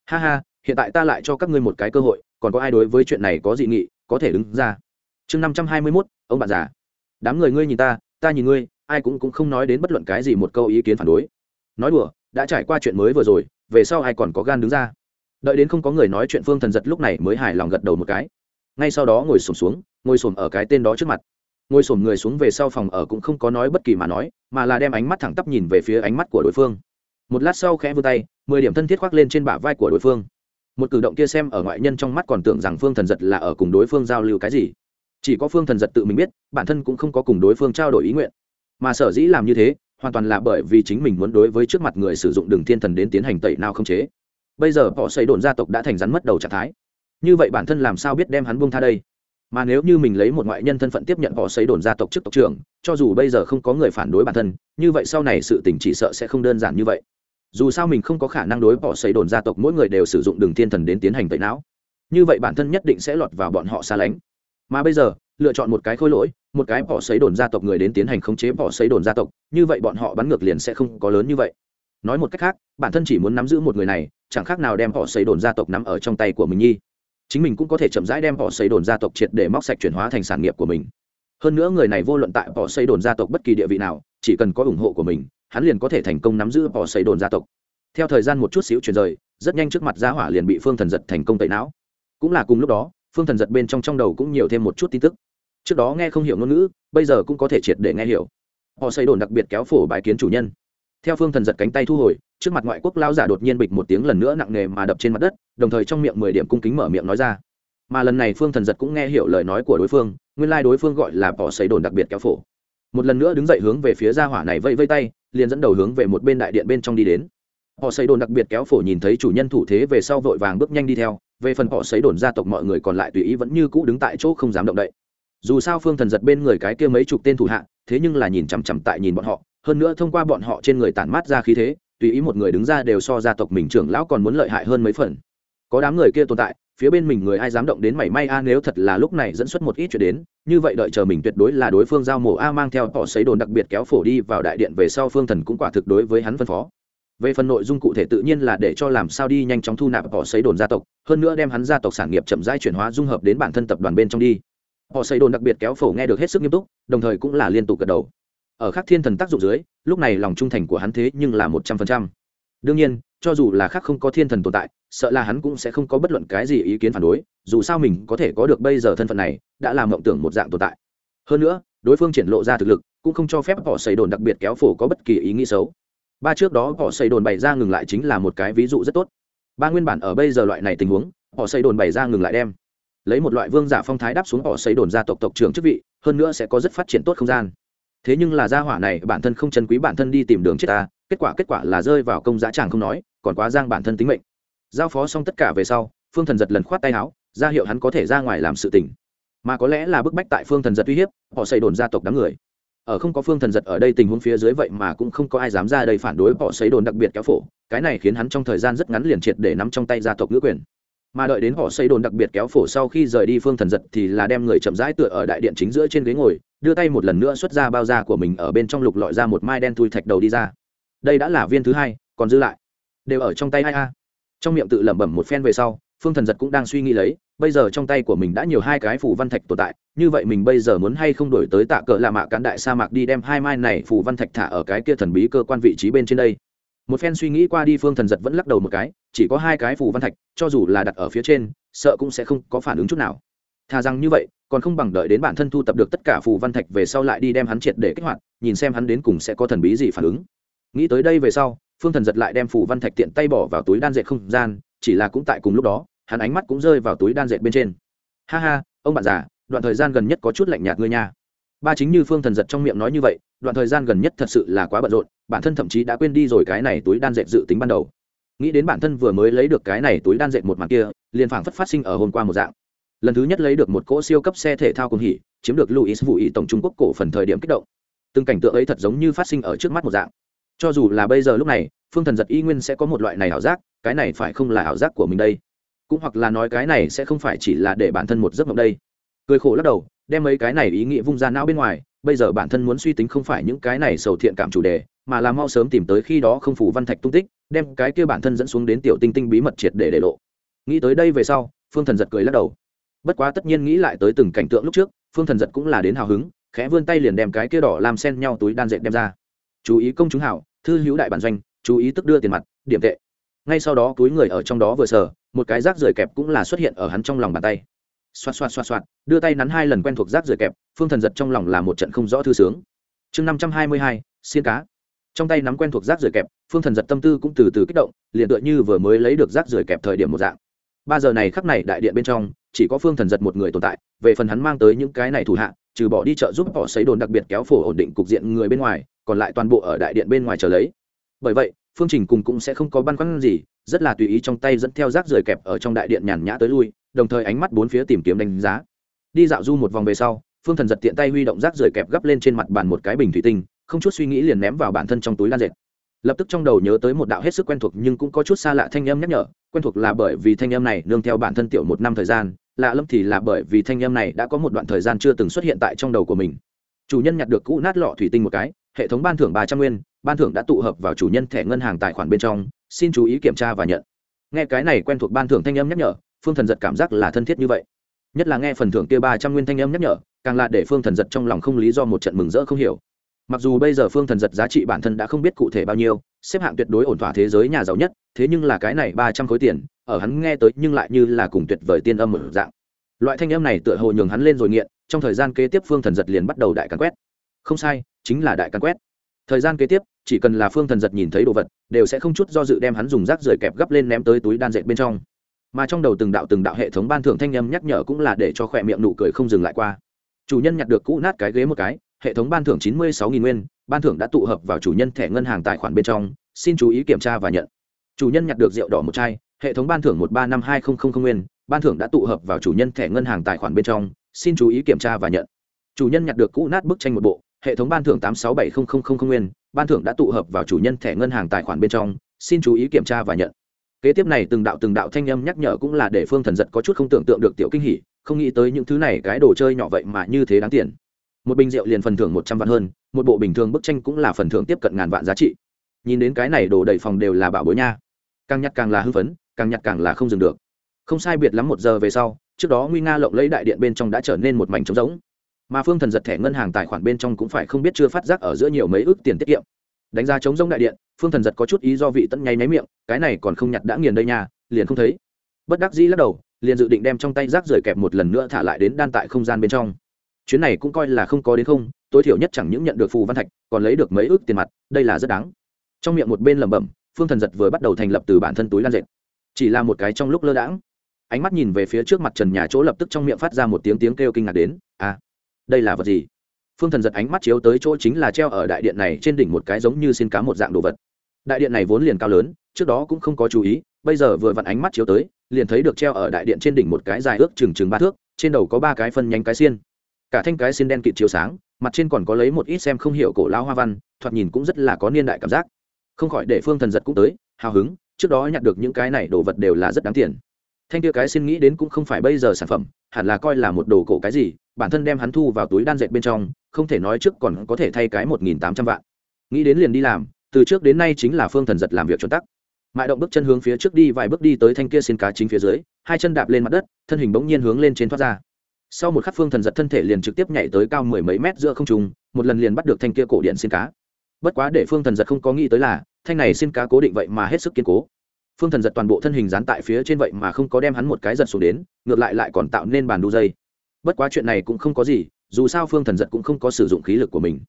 Ha ha, hiện tại ta lại cho các ngươi một cái cơ hội, còn có ai đối với chuyện này có dị nghị, có thể đứng ra. Chương năm trăm hai mươi mốt, ông bạn già. Đám người ngươi nhìn ta ta nhìn ngươi, ai cũng cũng không nói đến bất luận cái gì một câu ý kiến phản đối. Nói đùa đã trải qua chuyện mới vừa rồi, về sau ai còn có gan đứng ra. Đợi đến không có người nói chuyện phương thần giật lúc này mới hài lòng gật đầu một cái. Ngay sau đó ngồi sổm xuống, ngồi sổm ở cái tên đó trước mặt. Ngồi sổm người xuống về sau phòng ở cũng không có nói bất kỳ mà nói, mà là đem ánh mắt thẳng tắp nhìn về phía ánh mắt của đối phương. Một lát sau khẽ vươn tay, mười điểm thân thiết khoác lên trên bả vai của đối phương. Một cử động kia xem ở ngoại nhân trong mắt còn tưởng rằng phương thần giật là ở cùng đối phương giao lưu cái gì. Chỉ có phương thần giật tự mình biết, bản thân cũng không có cùng đối phương trao đổi ý nguyện. Mà sở dĩ làm như thế hoàn toàn là bởi vì chính mình muốn đối với trước mặt người sử dụng đường thiên thần đến tiến hành tẩy nào không chế. Bây giờ họ xây đồn gia tộc đã thành rắn mất đầu trạng thái. Như vậy bản thân làm sao biết đem hắn buông tha đây? Mà nếu như mình lấy một ngoại nhân thân phận tiếp nhận họ xây đồn gia tộc trước tộc trưởng, cho dù bây giờ không có người phản đối bản thân, như vậy sau này sự tình chỉ sợ sẽ không đơn giản như vậy. Dù sao mình không có khả năng đối họ xây đồn gia tộc mỗi người đều sử dụng đường thiên thần đến tiến hành tẩy não. Như vậy bản thân nhất định sẽ lọt vào bọn họ xa lánh. Mà bây giờ lựa chọn một cái khôi lỗi, một cái bỏ xấy đồn gia tộc người đến tiến hành khống chế bỏ xấy đồn gia tộc, như vậy bọn họ bắn ngược liền sẽ không có lớn như vậy. Nói một cách khác, bản thân chỉ muốn nắm giữ một người này, chẳng khác nào đem họ xấy đồn gia tộc nắm ở trong tay của mình nhi. Chính mình cũng có thể chậm rãi đem họ xấy đồn gia tộc triệt để móc sạch chuyển hóa thành sản nghiệp của mình. Hơn nữa người này vô luận tại họ xấy đồn gia tộc bất kỳ địa vị nào, chỉ cần có ủng hộ của mình, hắn liền có thể thành công nắm giữ họ xấy đồn gia tộc. Theo thời gian một chút xíu chuyển rời, rất nhanh trước mặt gia hỏa liền bị phương thần giật thành công tẩy não. Cũng là cùng lúc đó, phương thần giật bên trong trong đầu cũng nhiều thêm một chút tin tức trước đó nghe không hiểu ngôn ngữ, bây giờ cũng có thể triệt để nghe hiểu. Họ xây đồn đặc biệt kéo phổ bài kiến chủ nhân. Theo phương thần giật cánh tay thu hồi, trước mặt ngoại quốc lao giả đột nhiên bịch một tiếng lần nữa nặng nề mà đập trên mặt đất, đồng thời trong miệng mười điểm cung kính mở miệng nói ra. Mà lần này phương thần giật cũng nghe hiểu lời nói của đối phương, nguyên lai、like、đối phương gọi là bỏ xấy đồn đặc biệt kéo phổ. Một lần nữa đứng dậy hướng về phía gia hỏa này vây vây tay, liền dẫn đầu hướng về một bên đại điện bên trong đi đến. Họ xấy đồn đặc biệt kéo phổ nhìn thấy chủ nhân thủ thế về sau vội vàng bước nhanh đi theo, về phần họ xấy đồn gia tộc mọi người còn lại tùy ý vẫn như cũ đứng tại chỗ không dám động đậy dù sao phương thần giật bên người cái kia mấy chục tên thủ hạ, thế nhưng là nhìn chằm chằm tại nhìn bọn họ, hơn nữa thông qua bọn họ trên người tản mát ra khí thế, tùy ý một người đứng ra đều so gia tộc mình trưởng lão còn muốn lợi hại hơn mấy phần. Có đám người kia tồn tại, phía bên mình người ai dám động đến mảy may a, nếu thật là lúc này dẫn xuất một ít chuyện đến, như vậy đợi chờ mình tuyệt đối là đối phương giao mổ a, mang theo tỏ xấy đồn đặc biệt kéo phổ đi vào đại điện về sau phương thần cũng quả thực đối với hắn phân phó. Về phần nội dung cụ thể tự nhiên là để cho làm sao đi nhanh chóng thu nạp họ xấy đồn gia tộc, hơn nữa đem hắn gia tộc sản nghiệp chậm rãi chuyển hóa dung hợp đến bản thân tập đoàn bên trong đi họ xây đồn đặc biệt kéo phổ nghe được hết sức nghiêm túc, đồng thời cũng là liên tục gật đầu. Ở khắc thiên thần tác dụng dưới, lúc này lòng trung thành của hắn thế nhưng là một trăm phần trăm. Đương nhiên, cho dù là khác không có thiên thần tồn tại, sợ là hắn cũng sẽ không có bất luận cái gì ý kiến phản đối, dù sao mình có thể có được bây giờ thân phận này, đã làm mộng tưởng một dạng tồn tại. Hơn nữa, đối phương triển lộ ra thực lực, cũng không cho phép họ xây đồn đặc biệt kéo phổ có bất kỳ ý nghĩ xấu. Ba trước đó họ xây đồn bày ra ngừng lại chính là một cái ví dụ rất tốt. Ba nguyên bản ở bây giờ loại này tình huống, họ xây đồn bày ra ngừng lại đem lấy một loại vương giả phong thái đáp xuống họ xây đồn ra tộc tộc trưởng chức vị, hơn nữa sẽ có rất phát triển tốt không gian. Thế nhưng là gia hỏa này, bản thân không chân quý, bản thân đi tìm đường chết ta, kết quả kết quả là rơi vào công giá chàng không nói, còn quá giang bản thân tính mệnh. Giao phó xong tất cả về sau, phương thần giật lần khoát tay áo, ra hiệu hắn có thể ra ngoài làm sự tình. Mà có lẽ là bức bách tại phương thần giật uy hiếp, họ xây đồn gia tộc đám người. Ở không có phương thần giật ở đây tình huống phía dưới vậy mà cũng không có ai dám ra đây phản đối họ xây đồn đặc biệt kéo phổ, cái này khiến hắn trong thời gian rất ngắn liền triệt để nắm trong tay gia tộc ngữ quyền mà đợi đến họ xây đồn đặc biệt kéo phổ sau khi rời đi phương thần giật thì là đem người chậm rãi tựa ở đại điện chính giữa trên ghế ngồi, đưa tay một lần nữa xuất ra bao da của mình ở bên trong lục lọi ra một mai đen thui thạch đầu đi ra. Đây đã là viên thứ hai, còn dư lại. Đều ở trong tay hai a? Trong miệng tự lẩm bẩm một phen về sau, phương thần giật cũng đang suy nghĩ lấy, bây giờ trong tay của mình đã nhiều hai cái phủ văn thạch tồn tại, như vậy mình bây giờ muốn hay không đổi tới tạ cỡ là mạ cán đại sa mạc đi đem hai mai này phủ văn thạch thả ở cái kia thần bí cơ quan vị trí bên trên đây? Một phen suy nghĩ qua đi, phương thần giật vẫn lắc đầu một cái, chỉ có hai cái phù văn thạch, cho dù là đặt ở phía trên, sợ cũng sẽ không có phản ứng chút nào. Thà rằng như vậy, còn không bằng đợi đến bản thân thu tập được tất cả phù văn thạch về sau lại đi đem hắn triệt để kích hoạt, nhìn xem hắn đến cùng sẽ có thần bí gì phản ứng. Nghĩ tới đây về sau, phương thần giật lại đem phù văn thạch tiện tay bỏ vào túi đan dệt không gian, chỉ là cũng tại cùng lúc đó, hắn ánh mắt cũng rơi vào túi đan dệt bên trên. Ha ha, ông bạn già, đoạn thời gian gần nhất có chút lạnh nhạt ngươi nha ba chính như phương thần giật trong miệng nói như vậy, đoạn thời gian gần nhất thật sự là quá bận rộn, bản thân thậm chí đã quên đi rồi cái này túi đan dệt dự tính ban đầu. Nghĩ đến bản thân vừa mới lấy được cái này túi đan dệt một mặt kia, liền phảng phất phát sinh ở hôm qua một dạng. Lần thứ nhất lấy được một cỗ siêu cấp xe thể thao cùng hỉ, chiếm được luis Vũ ý tổng trung quốc cổ phần thời điểm kích động. Từng cảnh tượng ấy thật giống như phát sinh ở trước mắt một dạng. Cho dù là bây giờ lúc này, phương thần giật y nguyên sẽ có một loại này ảo giác, cái này phải không là ảo giác của mình đây? Cũng hoặc là nói cái này sẽ không phải chỉ là để bản thân một giấc mộng đây? Cười khổ lắc đầu, đem mấy cái này ý nghĩa vung ra não bên ngoài, bây giờ bản thân muốn suy tính không phải những cái này sầu thiện cảm chủ đề, mà là mau sớm tìm tới khi đó không phủ văn thạch tung tích, đem cái kia bản thân dẫn xuống đến tiểu tinh tinh bí mật triệt để để lộ. Nghĩ tới đây về sau, phương thần giật cười lắc đầu. Bất quá tất nhiên nghĩ lại tới từng cảnh tượng lúc trước, phương thần giật cũng là đến hào hứng, khẽ vươn tay liền đem cái kia đỏ làm sen nhau túi đan dệt đem ra. Chú ý công chúng hảo, thư hữu đại bản doanh, chú ý tức đưa tiền mặt, điểm tệ. Ngay sau đó túi người ở trong đó vừa sờ, một cái rác rời kẹp cũng là xuất hiện ở hắn trong lòng bàn tay xoạt xoạt xoạt xoạt, đưa tay nắn hai lần quen thuộc rác rời kẹp, phương thần giật trong lòng là một trận không rõ thư sướng. Chương năm trăm hai mươi hai, xiên cá. Trong tay nắm quen thuộc rác rời kẹp, phương thần giật tâm tư cũng từ từ kích động, liền tựa như vừa mới lấy được rác rời kẹp thời điểm một dạng. Ba giờ này khắc này đại điện bên trong, chỉ có phương thần giật một người tồn tại, về phần hắn mang tới những cái này thủ hạ, trừ bỏ đi chợ giúp họ xấy đồn đặc biệt kéo phổ ổn định cục diện người bên ngoài, còn lại toàn bộ ở đại điện bên ngoài chờ lấy. Bởi vậy, phương trình cùng cũng sẽ không có băn khoăn gì rất là tùy ý trong tay dẫn theo rác rưởi kẹp ở trong đại điện nhàn nhã tới lui, đồng thời ánh mắt bốn phía tìm kiếm đánh giá. Đi dạo du một vòng về sau, phương thần giật tiện tay huy động rác rưởi kẹp gấp lên trên mặt bàn một cái bình thủy tinh, không chút suy nghĩ liền ném vào bản thân trong túi lan dệt. Lập tức trong đầu nhớ tới một đạo hết sức quen thuộc nhưng cũng có chút xa lạ thanh âm nhắc nhở, quen thuộc là bởi vì thanh âm này nương theo bản thân tiểu một năm thời gian, lạ lâm thì là bởi vì thanh âm này đã có một đoạn thời gian chưa từng xuất hiện tại trong đầu của mình. Chủ nhân nhặt được cũ nát lọ thủy tinh một cái, hệ thống ban thưởng ba trăm nguyên, ban thưởng đã tụ hợp vào chủ nhân thẻ ngân hàng tài khoản bên trong xin chú ý kiểm tra và nhận. Nghe cái này quen thuộc ban thưởng thanh âm nhắc nhở, phương thần giật cảm giác là thân thiết như vậy. Nhất là nghe phần thưởng kia ba trăm nguyên thanh âm nhắc nhở, càng là để phương thần giật trong lòng không lý do một trận mừng rỡ không hiểu. Mặc dù bây giờ phương thần giật giá trị bản thân đã không biết cụ thể bao nhiêu, xếp hạng tuyệt đối ổn thỏa thế giới nhà giàu nhất, thế nhưng là cái này ba trăm khối tiền, ở hắn nghe tới nhưng lại như là cùng tuyệt vời tiên âm một dạng. Loại thanh âm này tựa hồ nhường hắn lên rồi nghiện, trong thời gian kế tiếp phương thần giật liền bắt đầu đại càn quét. Không sai, chính là đại càn quét thời gian kế tiếp, chỉ cần là phương thần giật nhìn thấy đồ vật, đều sẽ không chút do dự đem hắn dùng rác rời kẹp gấp lên ném tới túi đan dệt bên trong. Mà trong đầu từng đạo từng đạo hệ thống ban thưởng thanh âm nhắc nhở cũng là để cho khỏe miệng nụ cười không dừng lại qua. Chủ nhân nhặt được cũ nát cái ghế một cái, hệ thống ban thưởng chín mươi sáu nghìn nguyên, ban thưởng đã tụ hợp vào chủ nhân thẻ ngân hàng tài khoản bên trong, xin chú ý kiểm tra và nhận. Chủ nhân nhặt được rượu đỏ một chai, hệ thống ban thưởng một ba năm hai không không không nguyên, ban thưởng đã tụ hợp vào chủ nhân thẻ ngân hàng tài khoản bên trong, xin chú ý kiểm tra và nhận. Chủ nhân nhặt được cũ nát bức tranh một bộ hệ thống ban thưởng tám sáu bảy không không không nguyên, ban thưởng đã tụ hợp vào chủ nhân thẻ ngân hàng tài khoản bên trong, xin chú ý kiểm tra và nhận. Kế tiếp này từng đạo từng đạo thanh âm nhắc nhở cũng là để phương thần giật có chút không tưởng tượng được tiểu kinh hỉ, không nghĩ tới những thứ này cái đồ chơi nhỏ vậy mà như thế đáng tiền. Một bình rượu liền phần thưởng một trăm vạn hơn, một bộ bình thường bức tranh cũng là phần thưởng tiếp cận ngàn vạn giá trị. Nhìn đến cái này đồ đầy phòng đều là bảo bối nha. Càng nhặt càng là hư phấn, càng nhặt càng là không dừng được. Không sai biệt lắm một giờ về sau, trước đó nguy nga lộng lấy đại điện bên trong đã trở nên một mảnh trống rỗng mà phương thần giật thẻ ngân hàng tài khoản bên trong cũng phải không biết chưa phát giác ở giữa nhiều mấy ước tiền tiết kiệm. Đánh giá chống rông đại điện, phương thần giật có chút ý do vị tận nháy máy miệng, cái này còn không nhặt đã nghiền đây nha, liền không thấy. Bất đắc dĩ lắc đầu, liền dự định đem trong tay rác rời kẹp một lần nữa thả lại đến đan tại không gian bên trong. Chuyến này cũng coi là không có đến không, tối thiểu nhất chẳng những nhận được phù văn thạch, còn lấy được mấy ước tiền mặt, đây là rất đáng. Trong miệng một bên lẩm bẩm, phương thần giật vừa bắt đầu thành lập từ bản thân túi lan dệt. Chỉ là một cái trong lúc lơ đãng. Ánh mắt nhìn về phía trước mặt trần nhà chỗ lập tức trong miệng phát ra một tiếng tiếng kêu kinh ngạc đến. À đây là vật gì? Phương thần giật ánh mắt chiếu tới chỗ chính là treo ở đại điện này trên đỉnh một cái giống như xin cá một dạng đồ vật. Đại điện này vốn liền cao lớn, trước đó cũng không có chú ý, bây giờ vừa vặn ánh mắt chiếu tới, liền thấy được treo ở đại điện trên đỉnh một cái dài ước chừng chừng ba thước, trên đầu có ba cái phân nhánh cái xiên. Cả thanh cái xiên đen kịt chiếu sáng, mặt trên còn có lấy một ít xem không hiểu cổ lao hoa văn, thoạt nhìn cũng rất là có niên đại cảm giác. Không khỏi để phương thần giật cũng tới, hào hứng, trước đó nhặt được những cái này đồ vật đều là rất đáng tiền. Thanh kia cái xin nghĩ đến cũng không phải bây giờ sản phẩm, hẳn là coi là một đồ cổ cái gì bản thân đem hắn thu vào túi đan dệt bên trong, không thể nói trước còn có thể thay cái một nghìn tám trăm vạn. Nghĩ đến liền đi làm, từ trước đến nay chính là phương thần giật làm việc chuẩn tắc. Mại động bước chân hướng phía trước đi, vài bước đi tới thanh kia xin cá chính phía dưới, hai chân đạp lên mặt đất, thân hình bỗng nhiên hướng lên trên thoát ra. Sau một khắc phương thần giật thân thể liền trực tiếp nhảy tới cao mười mấy mét giữa không trung, một lần liền bắt được thanh kia cổ điện xin cá. Bất quá để phương thần giật không có nghĩ tới là, thanh này xin cá cố định vậy mà hết sức kiên cố. Phương thần giật toàn bộ thân hình dán tại phía trên vậy mà không có đem hắn một cái giật xuống đến, ngược lại lại còn tạo nên bàn đu dây bất quá chuyện này cũng không có gì, dù sao phương thần giật cũng không có sử dụng khí lực của mình.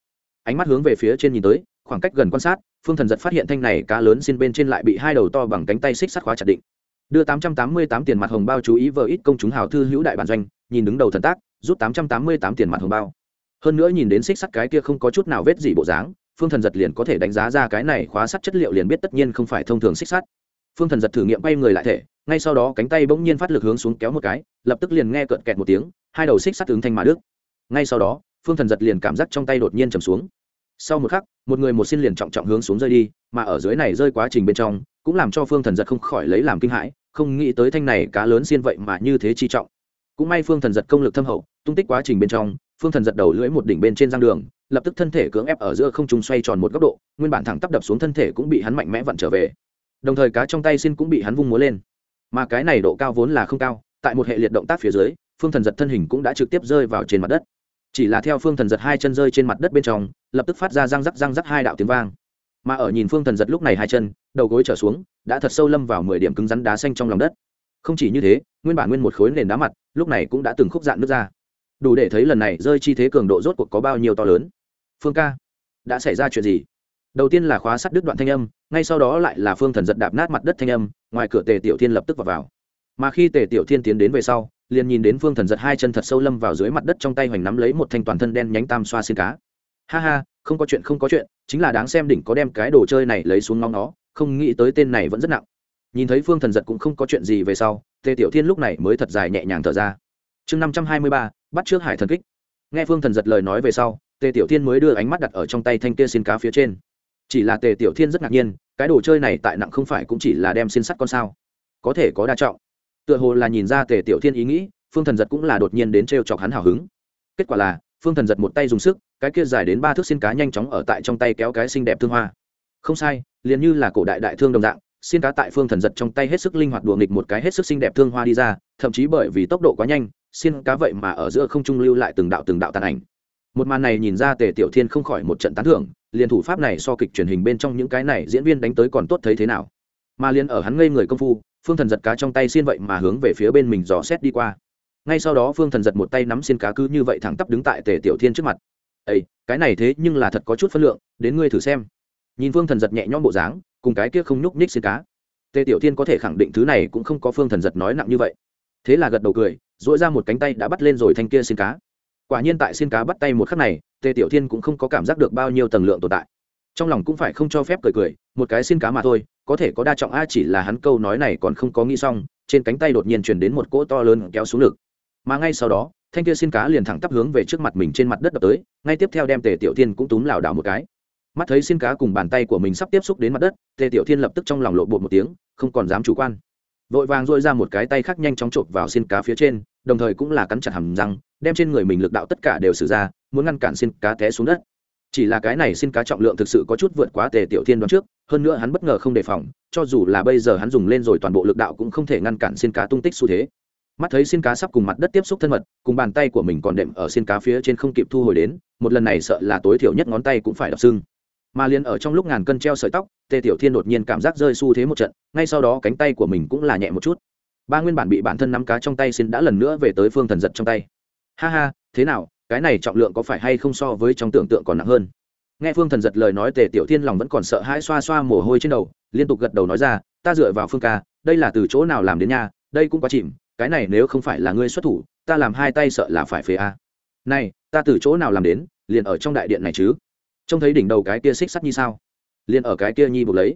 Ánh mắt hướng về phía trên nhìn tới, khoảng cách gần quan sát, phương thần giật phát hiện thanh này cá lớn xin bên trên lại bị hai đầu to bằng cánh tay xích sắt khóa chặt định. Đưa tám trăm tám mươi tám tiền mặt hồng bao chú ý vợ ít công chúng hào thư hữu đại bản doanh, nhìn đứng đầu thần tác, rút tám trăm tám mươi tám tiền mặt hồng bao. Hơn nữa nhìn đến xích sắt cái kia không có chút nào vết gì bộ dáng, phương thần giật liền có thể đánh giá ra cái này khóa sắt chất liệu liền biết tất nhiên không phải thông thường xích sắt. Phương thần giật thử nghiệm bay người lại thể, ngay sau đó cánh tay bỗng nhiên phát lực hướng xuống kéo một cái, lập tức liền nghe cợt kẹt một tiếng hai đầu xích sắt tướng thanh mà đức. Ngay sau đó, phương thần giật liền cảm giác trong tay đột nhiên chầm xuống. Sau một khắc, một người một xin liền trọng trọng hướng xuống rơi đi, mà ở dưới này rơi quá trình bên trong, cũng làm cho phương thần giật không khỏi lấy làm kinh hãi, không nghĩ tới thanh này cá lớn xiên vậy mà như thế chi trọng. Cũng may phương thần giật công lực thâm hậu, tung tích quá trình bên trong, phương thần giật đầu lưỡi một đỉnh bên trên giang đường, lập tức thân thể cưỡng ép ở giữa không trung xoay tròn một góc độ, nguyên bản thẳng tắp đập xuống thân thể cũng bị hắn mạnh mẽ vặn trở về. Đồng thời cá trong tay xin cũng bị hắn vung múa lên. Mà cái này độ cao vốn là không cao, tại một hệ liệt động tác phía dưới phương thần giật thân hình cũng đã trực tiếp rơi vào trên mặt đất. Chỉ là theo phương thần giật hai chân rơi trên mặt đất bên trong lập tức phát ra răng rắc răng rắc hai đạo tiếng vang. Mà ở nhìn phương thần giật lúc này hai chân đầu gối trở xuống đã thật sâu lâm vào mười điểm cứng rắn đá xanh trong lòng đất. Không chỉ như thế nguyên bản nguyên một khối nền đá mặt lúc này cũng đã từng khúc dạn nước ra. Đủ để thấy lần này rơi chi thế cường độ rốt cuộc có bao nhiêu to lớn. Phương ca đã xảy ra chuyện gì? Đầu tiên là khóa sắt đứt đoạn thanh âm ngay sau đó lại là phương thần giật đạp nát mặt đất thanh âm ngoài cửa tề tiểu thiên lập tức vào, vào. mà khi tề tiểu thiên tiến đến về sau liền nhìn đến phương thần giật hai chân thật sâu lâm vào dưới mặt đất trong tay hoành nắm lấy một thanh toàn thân đen nhánh tam xoa xin cá. Ha ha, không có chuyện, không có chuyện, chính là đáng xem đỉnh có đem cái đồ chơi này lấy xuống ngóng nó không nghĩ tới tên này vẫn rất nặng. Nhìn thấy phương thần giật cũng không có chuyện gì về sau, tề tiểu thiên lúc này mới thật dài nhẹ nhàng thở ra. Chương năm trăm hai mươi ba, bắt trước hải thần kích. Nghe phương thần giật lời nói về sau, tề tiểu thiên mới đưa ánh mắt đặt ở trong tay thanh kia xin cá phía trên. Chỉ là tề tiểu thiên rất ngạc nhiên, cái đồ chơi này tại nặng không phải cũng chỉ là đem xin sắt con sao. Có thể có đa trọng tựa hồ là nhìn ra tề tiểu thiên ý nghĩ, phương thần giật cũng là đột nhiên đến t r e o chọc hắn hào hứng. Kết quả là, phương thần giật một tay dùng sức, cái kia dài đến ba thước xin cá nhanh chóng ở tại trong tay kéo cái xinh đẹp thương hoa. Không sai, liền như là cổ đại đại thương đồng dạng xin cá tại phương thần giật trong tay hết sức linh hoạt đùa nghịch một cái hết sức xinh đẹp thương hoa đi ra, thậm chí bởi vì tốc độ quá nhanh xin cá vậy mà ở giữa không trung lưu lại từng đạo từng đạo tàn ảnh. Một màn này nhìn ra tề tiểu thiên không khỏi một trận tán thưởng, liền thủ pháp này so kịch truyền hình bên trong những cái này diễn viên đánh tới còn tốt thấy thế nào. Mà liền ở hắn ngây người công phu phương thần giật cá trong tay xiên vậy mà hướng về phía bên mình dò xét đi qua. Ngay sau đó phương thần giật một tay nắm xiên cá cứ như vậy thẳng tắp đứng tại tề tiểu thiên trước mặt. Ây cái này thế nhưng là thật có chút phân lượng, đến ngươi thử xem. Nhìn phương thần giật nhẹ nhõm bộ dáng, cùng cái kia không nhúc nhích xiên cá, tề tiểu thiên có thể khẳng định thứ này cũng không có phương thần giật nói nặng như vậy. Thế là gật đầu cười dỗi ra một cánh tay đã bắt lên rồi thanh kia xiên cá. Quả nhiên tại xiên cá bắt tay một khắc này, tề tiểu thiên cũng không có cảm giác được bao nhiêu tầng lượng tồn tại trong lòng cũng phải không cho phép cười cười, một cái xin cá mà thôi, có thể có đa trọng a chỉ là hắn câu nói này còn không có nghĩ xong, trên cánh tay đột nhiên chuyển đến một cỗ to lớn kéo xuống lực. Mà ngay sau đó, thanh kia xin cá liền thẳng tắp hướng về trước mặt mình trên mặt đất đập tới, ngay tiếp theo đem tề tiểu thiên cũng túm lảo đảo một cái. Mắt thấy xin cá cùng bàn tay của mình sắp tiếp xúc đến mặt đất, tề tiểu thiên lập tức trong lòng lộ bột một tiếng, không còn dám chủ quan. Vội vàng dội ra một cái tay khác nhanh chóng chộp vào xin cá phía trên, đồng thời cũng là cắn chặt hầm răng, đem trên người mình lực đạo tất cả đều xử ra, muốn ngăn cản xin cá té xuống đất chỉ là cái này xiên cá trọng lượng thực sự có chút vượt quá tề tiểu thiên đoán trước, hơn nữa hắn bất ngờ không đề phòng, cho dù là bây giờ hắn dùng lên rồi toàn bộ lực đạo cũng không thể ngăn cản xiên cá tung tích xu thế. Mắt thấy xin cá sắp cùng mặt đất tiếp xúc thân mật, cùng bàn tay của mình còn đệm ở xin cá phía trên không kịp thu hồi đến, một lần này sợ là tối thiểu nhất ngón tay cũng phải đập sưng. Mà liền ở trong lúc ngàn cân treo sợi tóc, tề tiểu thiên đột nhiên cảm giác rơi xu thế một trận, ngay sau đó cánh tay của mình cũng là nhẹ một chút. Ba nguyên bản bị bản thân nắm cá trong tay xin đã lần nữa về tới phương thần giật trong tay. Ha ha, thế nào cái này trọng lượng có phải hay không so với trong tưởng tượng còn nặng hơn? Nghe phương thần giật lời nói, tề tiểu thiên lòng vẫn còn sợ hãi xoa xoa mồ hôi trên đầu, liên tục gật đầu nói ra, ta dựa vào phương ca, đây là từ chỗ nào làm đến nhà đây cũng quá chìm, cái này nếu không phải là ngươi xuất thủ, ta làm hai tay sợ là phải phế a. Này, ta từ chỗ nào làm đến, liền ở trong đại điện này chứ? Trông thấy đỉnh đầu cái kia xích sắt như sao? Liền ở cái kia nhi buộc lấy.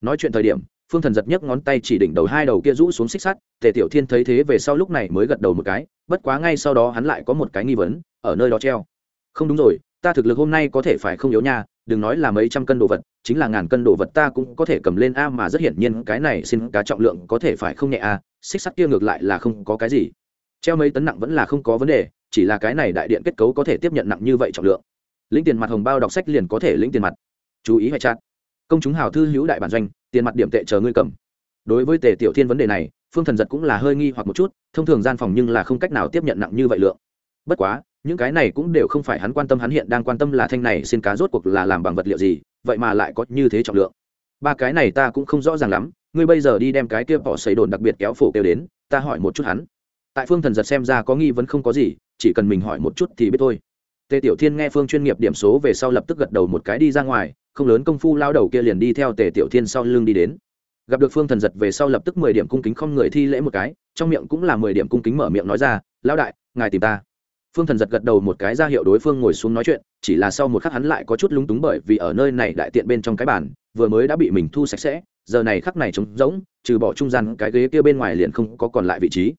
Nói chuyện thời điểm phương thần giật nhấc ngón tay chỉ đỉnh đầu hai đầu kia rũ xuống xích sắt, tề tiểu thiên thấy thế về sau lúc này mới gật đầu một cái, bất quá ngay sau đó hắn lại có một cái nghi vấn, ở nơi đó treo. Không đúng rồi, ta thực lực hôm nay có thể phải không yếu nha, đừng nói là mấy trăm cân đồ vật, chính là ngàn cân đồ vật ta cũng có thể cầm lên a mà rất hiển nhiên cái này xin cá trọng lượng có thể phải không nhẹ a, xích sắt kia ngược lại là không có cái gì. Treo mấy tấn nặng vẫn là không có vấn đề, chỉ là cái này đại điện kết cấu có thể tiếp nhận nặng như vậy trọng lượng. Lĩnh tiền mặt hồng bao đọc sách liền có thể lĩnh tiền mặt. Chú ý hệ chặt công chúng hào thư hữu đại bản doanh, tiền mặt điểm tệ chờ ngươi cầm. Đối với tề tiểu thiên vấn đề này, phương thần giật cũng là hơi nghi hoặc một chút, thông thường gian phòng nhưng là không cách nào tiếp nhận nặng như vậy lượng. Bất quá, những cái này cũng đều không phải hắn quan tâm, hắn hiện đang quan tâm là thanh này xin cá rốt cuộc là làm bằng vật liệu gì, vậy mà lại có như thế trọng lượng. Ba cái này ta cũng không rõ ràng lắm, ngươi bây giờ đi đem cái kia bỏ xấy đồn đặc biệt kéo phổ kêu đến, ta hỏi một chút hắn. Tại phương thần giật xem ra có nghi vấn không có gì, chỉ cần mình hỏi một chút thì biết thôi. Tề tiểu thiên nghe phương chuyên nghiệp điểm số về sau lập tức gật đầu một cái đi ra ngoài không lớn công phu lao đầu kia liền đi theo tề tiểu thiên sau lưng đi đến. Gặp được phương thần giật về sau lập tức mười điểm cung kính không người thi lễ một cái, trong miệng cũng là mười điểm cung kính mở miệng nói ra, lão đại, ngài tìm ta. Phương thần giật gật đầu một cái ra hiệu đối phương ngồi xuống nói chuyện, chỉ là sau một khắc hắn lại có chút lúng túng bởi vì ở nơi này đại tiện bên trong cái bàn, vừa mới đã bị mình thu sạch sẽ, giờ này khắc này trống rỗng, trừ bỏ trung gian cái ghế kia bên ngoài liền không có còn lại vị trí.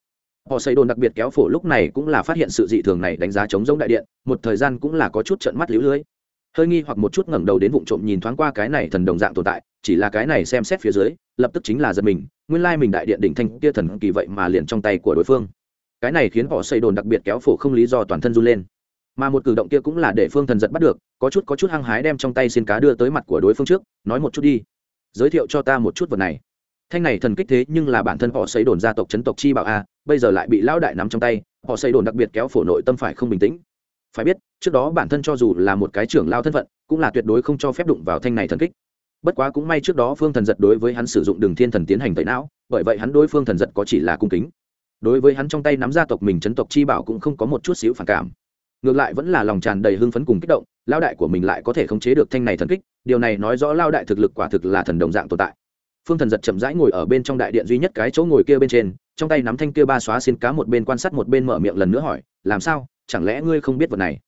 Họ xây đồn đặc biệt kéo phổ lúc này cũng là phát hiện sự dị thường này đánh giá trống rỗng đại điện, một thời gian cũng là có chút trận mắt lũ lưới hơi nghi hoặc một chút ngẩng đầu đến vụ trộm nhìn thoáng qua cái này thần đồng dạng tồn tại, chỉ là cái này xem xét phía dưới, lập tức chính là giật mình, nguyên lai mình đại điện đỉnh thanh kia thần kỳ vậy mà liền trong tay của đối phương. Cái này khiến họ xây đồn đặc biệt kéo phổ không lý do toàn thân run lên. Mà một cử động kia cũng là để phương thần giật bắt được, có chút có chút hăng hái đem trong tay xin cá đưa tới mặt của đối phương trước, nói một chút đi. Giới thiệu cho ta một chút vật này. Thanh này thần kích thế nhưng là bản thân họ xây đồn gia tộc chấn tộc chi bảo a, bây giờ lại bị lão đại nắm trong tay, họ xây đồn đặc biệt kéo phổ nội tâm phải không bình tĩnh phải biết, trước đó bản thân cho dù là một cái trưởng lao thân phận, cũng là tuyệt đối không cho phép đụng vào thanh này thần kích. Bất quá cũng may trước đó phương thần giật đối với hắn sử dụng đường thiên thần tiến hành tẩy não, bởi vậy hắn đối phương thần giật có chỉ là cung kính. Đối với hắn trong tay nắm gia tộc mình chấn tộc chi bảo cũng không có một chút xíu phản cảm. Ngược lại vẫn là lòng tràn đầy hưng phấn cùng kích động lao đại của mình lại có thể khống chế được thanh này thần kích, điều này nói rõ lao đại thực lực quả thực là thần đồng dạng tồn tại. Phương thần giật chậm rãi ngồi ở bên trong đại điện duy nhất cái chỗ ngồi kia bên trên, trong tay nắm thanh kia ba xóa xin cá một bên quan sát một bên mở miệng lần nữa hỏi, làm sao? Chẳng lẽ ngươi không biết vật này?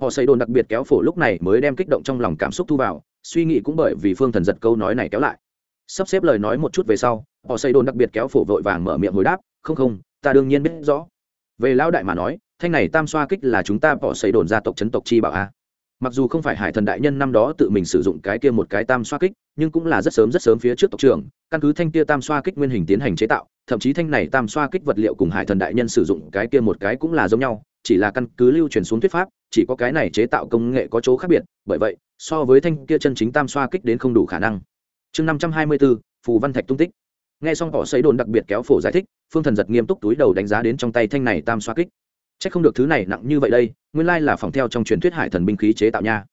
Họ xây đồn đặc biệt kéo phổ lúc này mới đem kích động trong lòng cảm xúc thu vào, suy nghĩ cũng bởi vì phương thần giật câu nói này kéo lại. Sắp xếp lời nói một chút về sau, họ xây đồn đặc biệt kéo phổ vội vàng mở miệng hồi đáp, không không, ta đương nhiên biết rõ. Về lão đại mà nói, thanh này tam xoa kích là chúng ta bỏ xây đồn gia tộc chấn tộc chi bảo a. Mặc dù không phải hải thần đại nhân năm đó tự mình sử dụng cái kia một cái tam xoa kích, nhưng cũng là rất sớm rất sớm phía trước tộc trưởng, căn cứ thanh kia tam xoa kích nguyên hình tiến hành chế tạo, thậm chí thanh này tam xoa kích vật liệu cùng hải thần đại nhân sử dụng cái kia một cái cũng là giống nhau chỉ là căn cứ lưu truyền xuống thuyết pháp, chỉ có cái này chế tạo công nghệ có chỗ khác biệt, bởi vậy, so với thanh kia chân chính tam xoa kích đến không đủ khả năng. Chương năm trăm hai mươi bốn phù văn thạch tung tích. Nghe xong họ xây đồn đặc biệt kéo phổ giải thích, phương thần giật nghiêm túc túi đầu đánh giá đến trong tay thanh này tam xoa kích. C h ắ c không được thứ này nặng như vậy đây, nguyên lai là phòng theo trong truyền thuyết hải thần binh khí chế tạo nha.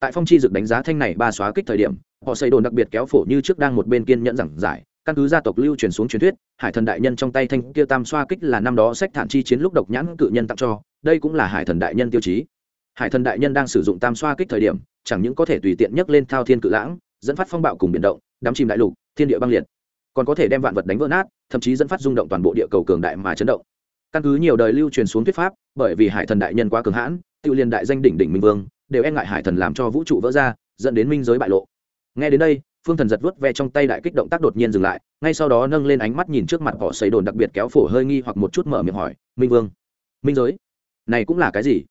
Tại phong chi dực đánh giá thanh này ba xóa kích thời điểm, họ xây đồn đặc biệt kéo phổ như trước đang một bên kiên nhẫn giảng giải căn cứ gia tộc lưu truyền xuống truyền thuyết, hải thần đại nhân trong tay thanh kia tam xoa kích là năm đó sách thản chi chiến lúc độc nhãn cự nhân tặng cho, đây cũng là hải thần đại nhân tiêu chí. Hải thần đại nhân đang sử dụng tam xoa kích thời điểm, chẳng những có thể tùy tiện nhấc lên thao thiên cự lãng, dẫn phát phong bạo cùng biển động, đắm chìm đại lục, thiên địa băng liệt. Còn có thể đem vạn vật đánh vỡ nát, thậm chí dẫn phát rung động toàn bộ địa cầu cường đại mà chấn động. Căn cứ nhiều đời lưu truyền xuống thuyết pháp, bởi vì hải thần đại nhân quá cường hãn tự liền đại danh đỉnh đỉnh minh vương, đều e ngại hải thần làm cho vũ trụ vỡ ra, dẫn đến minh giới bại lộ. Nghe đến đây phương thần giật vớt ve trong tay đại kích động tác đột nhiên dừng lại, ngay sau đó nâng lên ánh mắt nhìn trước mặt họ xấy đồn đặc biệt kéo phổ hơi nghi hoặc một chút mở miệng hỏi, minh vương, minh giới, này cũng là cái gì?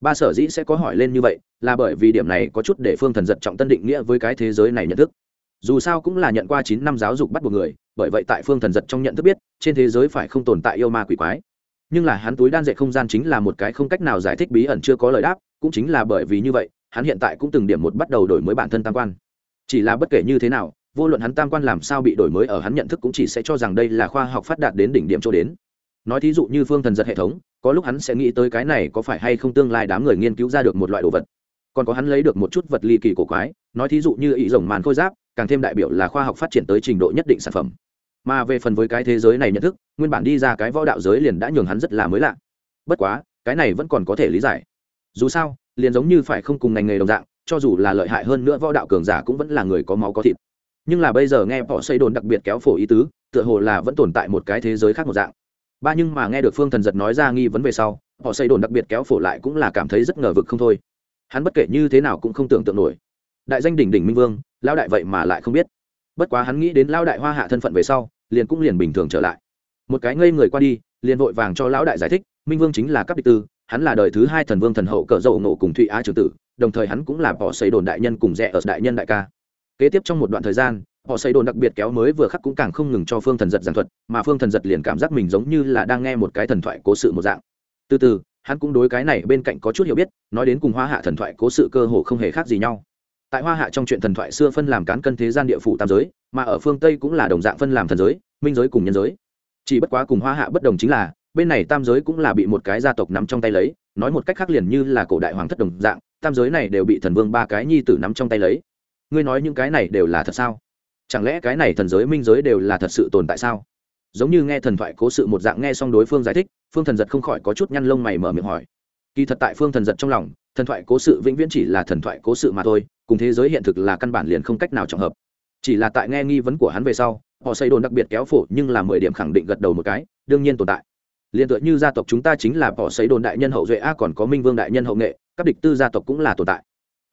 Ba sở dĩ sẽ có hỏi lên như vậy là bởi vì điểm này có chút để phương thần giật trọng tân định nghĩa với cái thế giới này nhận thức. Dù sao cũng là nhận qua chín năm giáo dục bắt buộc người, bởi vậy tại phương thần giật trong nhận thức biết, trên thế giới phải không tồn tại yêu ma quỷ quái. Nhưng là hắn túi đan dệt không gian chính là một cái không cách nào giải thích bí ẩn chưa có lời đáp, cũng chính là bởi vì như vậy, hắn hiện tại cũng từng điểm một bắt đầu đổi mới bản thân tam quan chỉ là bất kể như thế nào, vô luận hắn tam quan làm sao bị đổi mới ở hắn nhận thức cũng chỉ sẽ cho rằng đây là khoa học phát đạt đến đỉnh điểm chỗ đến. Nói thí dụ như phương thần giật hệ thống, có lúc hắn sẽ nghĩ tới cái này có phải hay không tương lai đám người nghiên cứu ra được một loại đồ vật. Còn có hắn lấy được một chút vật ly kỳ cổ quái, nói thí dụ như ý rồng màn khôi giáp, càng thêm đại biểu là khoa học phát triển tới trình độ nhất định sản phẩm. Mà về phần với cái thế giới này nhận thức, nguyên bản đi ra cái võ đạo giới liền đã nhường hắn rất là mới lạ. Bất quá, cái này vẫn còn có thể lý giải. Dù sao, liền giống như phải không cùng ngành nghề đồng dạng cho dù là lợi hại hơn nữa võ đạo cường giả cũng vẫn là người có máu có thịt. Nhưng là bây giờ nghe họ xây đồn đặc biệt kéo phổ ý tứ, tựa hồ là vẫn tồn tại một cái thế giới khác một dạng. Ba nhưng mà nghe được phương thần giật nói ra nghi vấn về sau họ xây đồn đặc biệt kéo phổ lại cũng là cảm thấy rất ngờ vực không thôi. Hắn bất kể như thế nào cũng không tưởng tượng nổi. Đại danh đỉnh đỉnh minh vương lao đại vậy mà lại không biết. Bất quá hắn nghĩ đến lao đại hoa hạ thân phận về sau, liền cũng liền bình thường trở lại. Một cái ngây người qua đi, liền vội vàng cho lão đại giải thích, minh vương chính là cấp địch tư hắn là đời thứ hai thần vương thần hậu cỡ dậu nộ cùng thụy á trường tử, đồng thời hắn cũng là bỏ xây đồn đại nhân cùng rẽ ở đại nhân đại ca. Kế tiếp trong một đoạn thời gian họ xây đồn đặc biệt kéo mới vừa khắc cũng càng không ngừng cho phương thần giật giảng thuật, mà phương thần giật liền cảm giác mình giống như là đang nghe một cái thần thoại cố sự một dạng. Từ từ, hắn cũng đối cái này bên cạnh có chút hiểu biết, nói đến cùng hoa hạ thần thoại cố sự cơ hồ không hề khác gì nhau. Tại hoa hạ trong chuyện thần thoại xưa phân làm cán cân thế gian địa phủ tam giới, mà ở phương tây cũng là đồng dạng phân làm thần giới, minh giới cùng nhân giới. Chỉ bất quá cùng hoa hạ bất đồng chính là bên này tam giới cũng là bị một cái gia tộc nắm trong tay lấy, nói một cách khác liền như là cổ đại hoàng thất đồng dạng, tam giới này đều bị thần vương ba cái nhi tử nắm trong tay lấy. Ngươi nói những cái này đều là thật sao? Chẳng lẽ cái này thần giới minh giới đều là thật sự tồn tại sao? Giống như nghe thần thoại cố sự một dạng nghe xong đối phương giải thích, phương thần giật không khỏi có chút nhăn lông mày mở miệng hỏi. Kỳ thật tại phương thần giật trong lòng, thần thoại cố sự vĩnh viễn chỉ là thần thoại cố sự mà thôi, cùng thế giới hiện thực là căn bản liền không cách nào trọng hợp. Chỉ là tại nghe nghi vấn của hắn về sau, họ xây đồn đặc biệt kéo phổ nhưng là mười điểm khẳng định gật đầu một cái, đương nhiên tồn tại liền tựa như gia tộc chúng ta chính là bỏ xấy đồn đại nhân hậu duệ, a, còn có minh vương đại nhân hậu nghệ, các địch tư gia tộc cũng là tồn tại.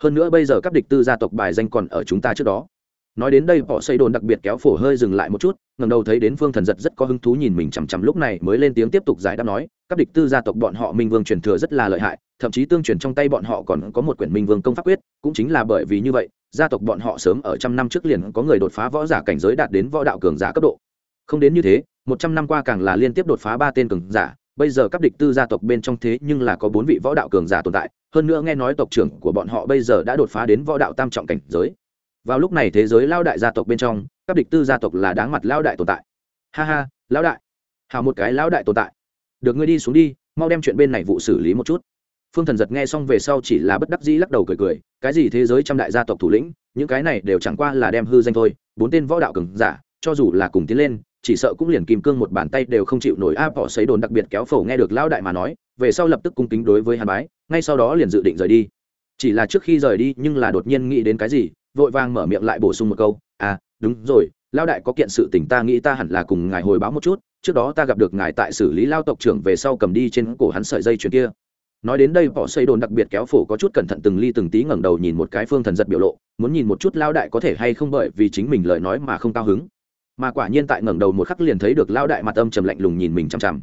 Hơn nữa bây giờ các địch tư gia tộc bài danh còn ở chúng ta trước đó. Nói đến đây, bỏ xây đồn đặc biệt kéo phổ hơi dừng lại một chút ngầm đầu thấy đến phương thần giật rất có hứng thú nhìn mình chằm chằm lúc này mới lên tiếng tiếp tục giải đáp nói, các địch tư gia tộc bọn họ minh vương truyền thừa rất là lợi hại, thậm chí tương truyền trong tay bọn họ còn có một quyển minh vương công pháp quyết, cũng chính là bởi vì như vậy, gia tộc bọn họ sớm ở trăm năm trước liền có người đột phá võ giả cảnh giới đạt đến võ đạo cường giả cấp độ. Không đến như thế một trăm năm qua càng là liên tiếp đột phá ba tên cường giả, bây giờ các địch tư gia tộc bên trong thế nhưng là có bốn vị võ đạo cường giả tồn tại, hơn nữa nghe nói tộc trưởng của bọn họ bây giờ đã đột phá đến võ đạo tam trọng cảnh giới. Vào lúc này thế giới lao đại gia tộc bên trong, các địch tư gia tộc là đáng mặt lao đại tồn tại. Ha ha, lão đại. Hào một cái lão đại tồn tại. Được ngươi đi xuống đi, mau đem chuyện bên này vụ xử lý một chút. Phương thần giật nghe xong về sau chỉ là bất đắc dĩ lắc đầu cười cười, cái gì thế giới trăm đại gia tộc thủ lĩnh, những cái này đều chẳng qua là đem hư danh thôi, bốn tên võ đạo cường giả, cho dù là cùng tiến lên chỉ sợ cũng liền kim cương một bàn tay đều không chịu nổi a, bỏ xấy đồn đặc biệt kéo phổ nghe được lão đại mà nói, về sau lập tức cung kính đối với hàn bái, ngay sau đó liền dự định rời đi. Chỉ là trước khi rời đi nhưng là đột nhiên nghĩ đến cái gì, vội vàng mở miệng lại bổ sung một câu à đúng rồi lao đại có kiện sự tình ta nghĩ ta hẳn là cùng ngài hồi báo một chút, trước đó ta gặp được ngài tại xử lý lao tộc trưởng về sau cầm đi trên cổ hắn sợi dây chuyền kia. Nói đến đây, bỏ xây đồn đặc biệt kéo phổ có chút cẩn thận từng ly từng tí ngẩng đầu nhìn một cái phương thần giật biểu lộ, muốn nhìn một chút lao đại có thể hay không bởi vì chính mình lời nói mà không cao hứng mà quả nhiên tại ngẩng đầu một khắc liền thấy được lao đại mặt âm trầm lạnh lùng nhìn mình chằm chằm.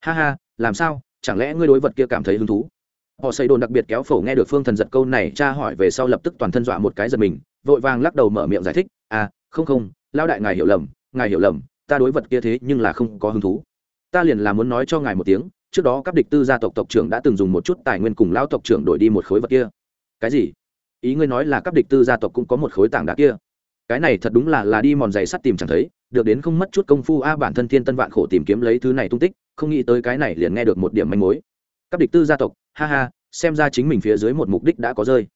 Ha ha, làm sao? Chẳng lẽ ngươi đối vật kia cảm thấy hứng thú? Họ xây đồn đặc biệt kéo phổ nghe được phương thần giật câu này cha hỏi về sau lập tức toàn thân dọa một cái giật mình, vội vàng lắc đầu mở miệng giải thích à không không lao đại ngài hiểu lầm, ngài hiểu lầm, ta đối vật kia thế nhưng là không có hứng thú. Ta liền là muốn nói cho ngài một tiếng, trước đó các địch tư gia tộc tộc trưởng đã từng dùng một chút tài nguyên cùng lão tộc trưởng đổi đi một khối vật kia. Cái gì? Ý ngươi nói là các địch tư gia tộc cũng có một khối tảng đá kia? Cái này thật đúng là là đi mòn giày sắt tìm chẳng thấy, được đến không mất chút công phu a bản thân thiên tân vạn khổ tìm kiếm lấy thứ này tung tích, không nghĩ tới cái này liền nghe được một điểm manh mối. Các địch tư gia tộc, ha ha, xem ra chính mình phía dưới một mục đích đã có rơi.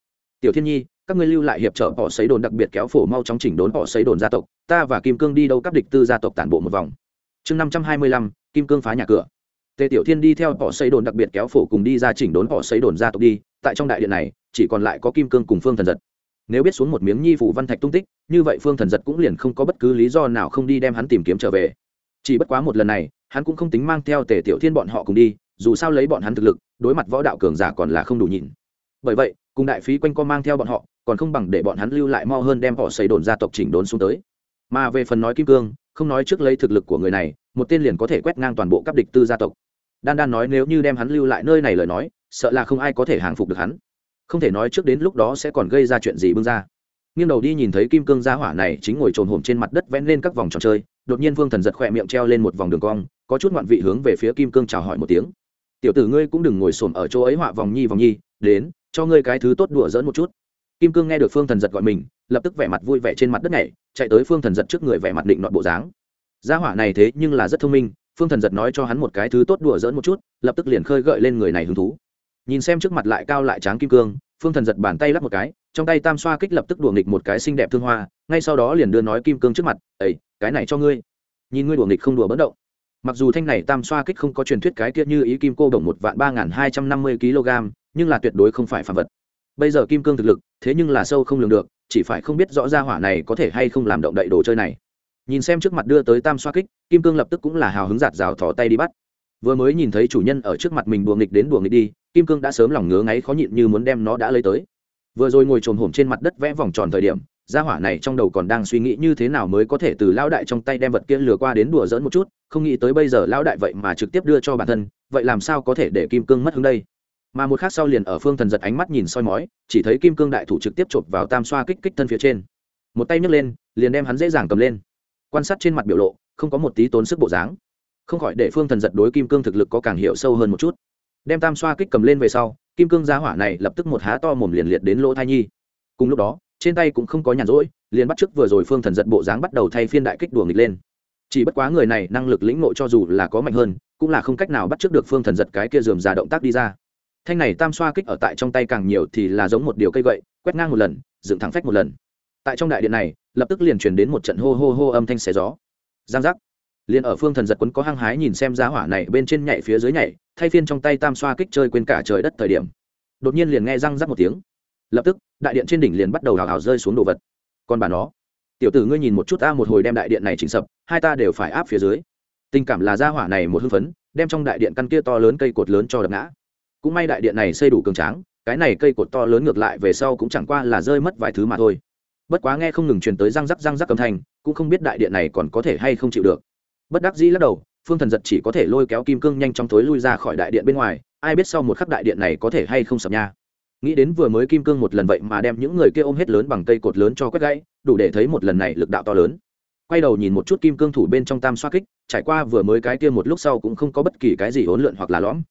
Tiểu thiên nhi, các ngươi lưu lại hiệp trợ họ xấy đồn đặc biệt kéo phổ mau chóng chỉnh đốn họ xấy đồn gia tộc, ta và kim cương đi đâu các địch tư gia tộc tản bộ một vòng. Chương năm trăm hai mươi lăm, kim cương phá nhà cửa. Tề tiểu thiên đi theo họ xấy đồn đặc biệt kéo phổ cùng đi ra chỉnh đốn họ xấy đồn gia tộc đi, tại trong đại điện này, chỉ còn lại có kim cương cùng phương thần giật nếu biết xuống một miếng nhi phủ văn thạch tung tích, như vậy phương thần giật cũng liền không có bất cứ lý do nào không đi đem hắn tìm kiếm trở về. Chỉ bất quá một lần này, hắn cũng không tính mang theo tề tiểu thiên bọn họ cùng đi, dù sao lấy bọn hắn thực lực, đối mặt võ đạo cường giả còn là không đủ nhịn. bởi vậy, cùng đại phí quanh co mang theo bọn họ, còn không bằng để bọn hắn lưu lại mo hơn đem họ xây đồn gia tộc chỉnh đốn xuống tới. Mà về phần nói kim cương, không nói trước lấy thực lực của người này, một tên liền có thể quét ngang toàn bộ các địch tư gia tộc. Đan đan nói nếu như đem hắn lưu lại nơi này lời nói, sợ là không ai có thể hàng phục được hắn không thể nói trước đến lúc đó sẽ còn gây ra chuyện gì bưng ra. Nghiêng đầu đi nhìn thấy kim cương gia hỏa này chính ngồi trồn hổm trên mặt đất vẽ lên các vòng trò chơi, đột nhiên vương thần giật khỏe miệng treo lên một vòng đường cong, có chút ngoạn vị hướng về phía kim cương chào hỏi một tiếng. Tiểu tử ngươi cũng đừng ngồi xổm ở chỗ ấy họa vòng nhi vòng nhi, đến, cho ngươi cái thứ tốt đùa dỡn một chút. Kim cương nghe được phương thần giật gọi mình, lập tức vẻ mặt vui vẻ trên mặt đất này chạy tới phương thần giật trước người vẻ mặt định nọn bộ dáng. Gia hỏa này thế nhưng là rất thông minh, phương thần giật nói cho hắn một cái thứ tốt đùa dỡn một chút, lập tức liền khơi gợi lên người này hứng thú nhìn xem trước mặt lại cao lại tráng kim cương, phương thần giật bàn tay lắp một cái, trong tay tam xoa kích lập tức đùa nghịch một cái xinh đẹp thương hoa, ngay sau đó liền đưa nói kim cương trước mặt ấy cái này cho ngươi. Nhìn ngươi đùa nghịch không đùa bất động. Mặc dù thanh này tam xoa kích không có truyền thuyết cái kia như ý kim cô đồng một vạn ba n g h n hai trăm năm mươi kg, nhưng là tuyệt đối không phải phạm vật. Bây giờ kim cương thực lực, thế nhưng là sâu không lường được, chỉ phải không biết rõ ra hỏa này có thể hay không làm động đậy đồ chơi này. Nhìn xem trước mặt đưa tới tam xoa kích, kim cương lập tức cũng là hào hứng giạt rào thỏ tay đi bắt. Vừa mới nhìn thấy chủ nhân ở trước mặt mình đùa nghịch đến đùa nghịch đi kim cương đã sớm lòng ngứa ngáy khó nhịn như muốn đem nó đã lấy tới. Vừa rồi ngồi trồm hổm trên mặt đất vẽ vòng tròn thời điểm, gia hỏa này trong đầu còn đang suy nghĩ như thế nào mới có thể từ lão đại trong tay đem vật kia lừa qua đến đùa dỡn một chút, không nghĩ tới bây giờ lão đại vậy mà trực tiếp đưa cho bản thân, vậy làm sao có thể để kim cương mất hứng đây? Mà một khác sau liền ở phương thần giật ánh mắt nhìn soi mói, chỉ thấy kim cương đại thủ trực tiếp chộp vào tam xoa kích kích thân phía trên. Một tay nhấc lên, liền đem hắn dễ dàng cầm lên. Quan sát trên mặt biểu lộ, không có một tí tốn sức bộ dáng. Không khỏi để phương thần giật đối kim cương thực lực có càng hiểu sâu hơn một chút đem tam xoa kích cầm lên về sau, kim cương giá hỏa này lập tức một há to mồm liền liệt đến lỗ thai nhi. Cùng lúc đó, trên tay cũng không có nhàn rỗi, liền bắt chước vừa rồi phương thần giật bộ dáng bắt đầu thay phiên đại kích đùa nghịch lên. Chỉ bất quá người này năng lực lĩnh nội cho dù là có mạnh hơn, cũng là không cách nào bắt chước được phương thần giật cái kia dườm già động tác đi ra. Thanh này tam xoa kích ở tại trong tay càng nhiều thì là giống một điều cây gậy, quét ngang một lần, dựng thẳng phách một lần. Tại trong đại điện này, lập tức liền truyền đến một trận hô hô hô âm thanh xé gió. Giang giác liền ở phương thần giật quấn có hăng hái nhìn xem giá hỏa này bên trên nhảy phía dưới nhảy, thay phiên trong tay tam xoa kích chơi quên cả trời đất thời điểm. Đột nhiên liền nghe răng rắc một tiếng. Lập tức, đại điện trên đỉnh liền bắt đầu hào hào rơi xuống đồ vật. Còn bà nó, tiểu tử ngươi nhìn một chút ta một hồi đem đại điện này chỉnh sập, hai ta đều phải áp phía dưới. Tình cảm là gia hỏa này một hưng phấn, đem trong đại điện căn kia to lớn cây cột lớn cho đập ngã. Cũng may đại điện này xây đủ cường tráng, cái này cây cột to lớn ngược lại về sau cũng chẳng qua là rơi mất vài thứ mà thôi. Bất quá nghe không ngừng truyền tới răng rắc răng rắc âm thanh, cũng không biết đại điện này còn có thể hay không chịu được bất đắc dĩ lắc đầu, phương thần giật chỉ có thể lôi kéo kim cương nhanh chóng tối lui ra khỏi đại điện bên ngoài, ai biết sau một khắc đại điện này có thể hay không sập nha. Nghĩ đến vừa mới kim cương một lần vậy mà đem những người kia ôm hết lớn bằng cây cột lớn cho quét gãy, đủ để thấy một lần này lực đạo to lớn. Quay đầu nhìn một chút kim cương thủ bên trong tam xoa kích, trải qua vừa mới cái kia một lúc sau cũng không có bất kỳ cái gì hỗn lượn hoặc là lõm.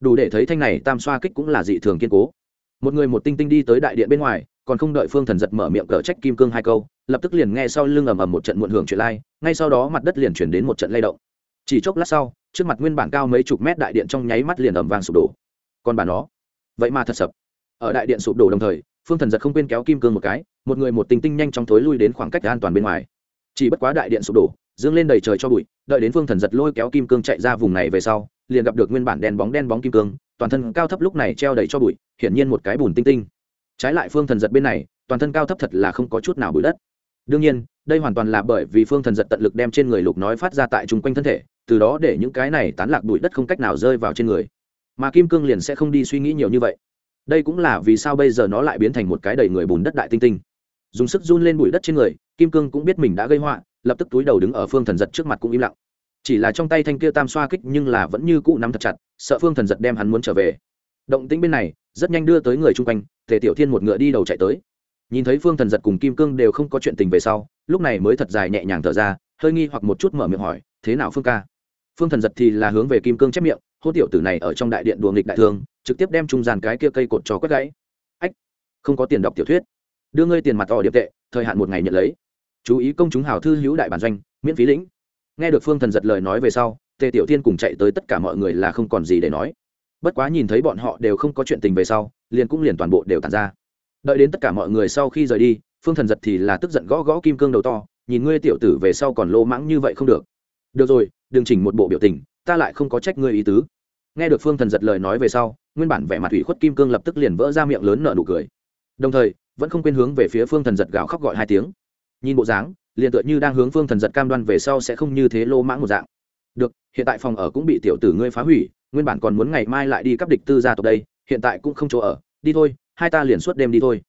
Đủ để thấy thanh này tam xoa kích cũng là dị thường kiên cố. Một người một tinh tinh đi tới đại điện bên ngoài, còn không đợi phương thần giật mở miệng cờ trách kim cương hai câu lập tức liền nghe sau lưng ầm ầm một trận muộn hưởng chuyện lai, ngay sau đó mặt đất liền chuyển đến một trận lay động. Chỉ chốc lát sau, trước mặt nguyên bản cao mấy chục mét đại điện trong nháy mắt liền ầm vang sụp đổ. Còn bản nó, vậy mà thật sập. Ở đại điện sụp đổ đồng thời, phương thần giật không quên kéo kim cương một cái, một người một tinh tinh nhanh chóng thối lui đến khoảng cách an toàn bên ngoài. Chỉ bất quá đại điện sụp đổ, dương lên đầy trời cho bụi, đợi đến phương thần giật lôi kéo kim cương chạy ra vùng này về sau, liền gặp được nguyên bản đen bóng đen bóng kim cương, toàn thân cao thấp lúc này treo đầy cho bụi, hiển nhiên một cái bùn tinh tinh. Trái lại phương thần giật bên này, toàn thân cao thấp thật là không có chút nào bụi đất đương nhiên, đây hoàn toàn là bởi vì phương thần giật tận lực đem trên người lục nói phát ra tại chung quanh thân thể, từ đó để những cái này tán lạc bụi đất không cách nào rơi vào trên người. Mà kim cương liền sẽ không đi suy nghĩ nhiều như vậy. Đây cũng là vì sao bây giờ nó lại biến thành một cái đầy người bùn đất đại tinh tinh. Dùng sức run lên bụi đất trên người, kim cương cũng biết mình đã gây họa, lập tức túi đầu đứng ở phương thần giật trước mặt cũng im lặng. Chỉ là trong tay thanh kia tam xoa kích nhưng là vẫn như cũ nắm thật chặt, sợ phương thần giật đem hắn muốn trở về. Động tĩnh bên này, rất nhanh đưa tới người chung quanh, tề tiểu thiên một ngựa đi đầu chạy tới nhìn thấy phương thần giật cùng kim cương đều không có chuyện tình về sau, lúc này mới thật dài nhẹ nhàng thở ra, hơi nghi hoặc một chút mở miệng hỏi, thế nào phương ca? Phương thần giật thì là hướng về kim cương chép miệng, hô tiểu tử này ở trong đại điện đùa nghịch đại thương, trực tiếp đem trung dàn cái kia cây cột cho quét gãy. Ách, không có tiền đọc tiểu thuyết. Đưa ngươi tiền mặt to điệp tệ, thời hạn một ngày nhận lấy. Chú ý công chúng hào thư hữu đại bản doanh, miễn phí lĩnh. Nghe được phương thần giật lời nói về sau, tề tiểu thiên cùng chạy tới tất cả mọi người là không còn gì để nói. Bất quá nhìn thấy bọn họ đều không có chuyện tình về sau, liền cũng liền toàn bộ đều tàn ra đợi đến tất cả mọi người sau khi rời đi, phương thần giật thì là tức giận gõ gõ kim cương đầu to, nhìn ngươi tiểu tử về sau còn lô mãng như vậy không được. Được rồi, đừng chỉnh một bộ biểu tình, ta lại không có trách ngươi ý tứ. Nghe được phương thần giật lời nói về sau, nguyên bản vẻ mặt ủy khuất kim cương lập tức liền vỡ ra miệng lớn nợ nụ cười. Đồng thời, vẫn không quên hướng về phía phương thần giật gào khóc gọi hai tiếng. Nhìn bộ dáng, liền tựa như đang hướng phương thần giật cam đoan về sau sẽ không như thế lô mãng một dạng. Được, hiện tại phòng ở cũng bị tiểu tử ngươi phá hủy, nguyên bản còn muốn ngày mai lại đi cắp địch tư gia tộc đây, hiện tại cũng không chỗ ở, đi thôi hai ta liền suốt đêm đi thôi.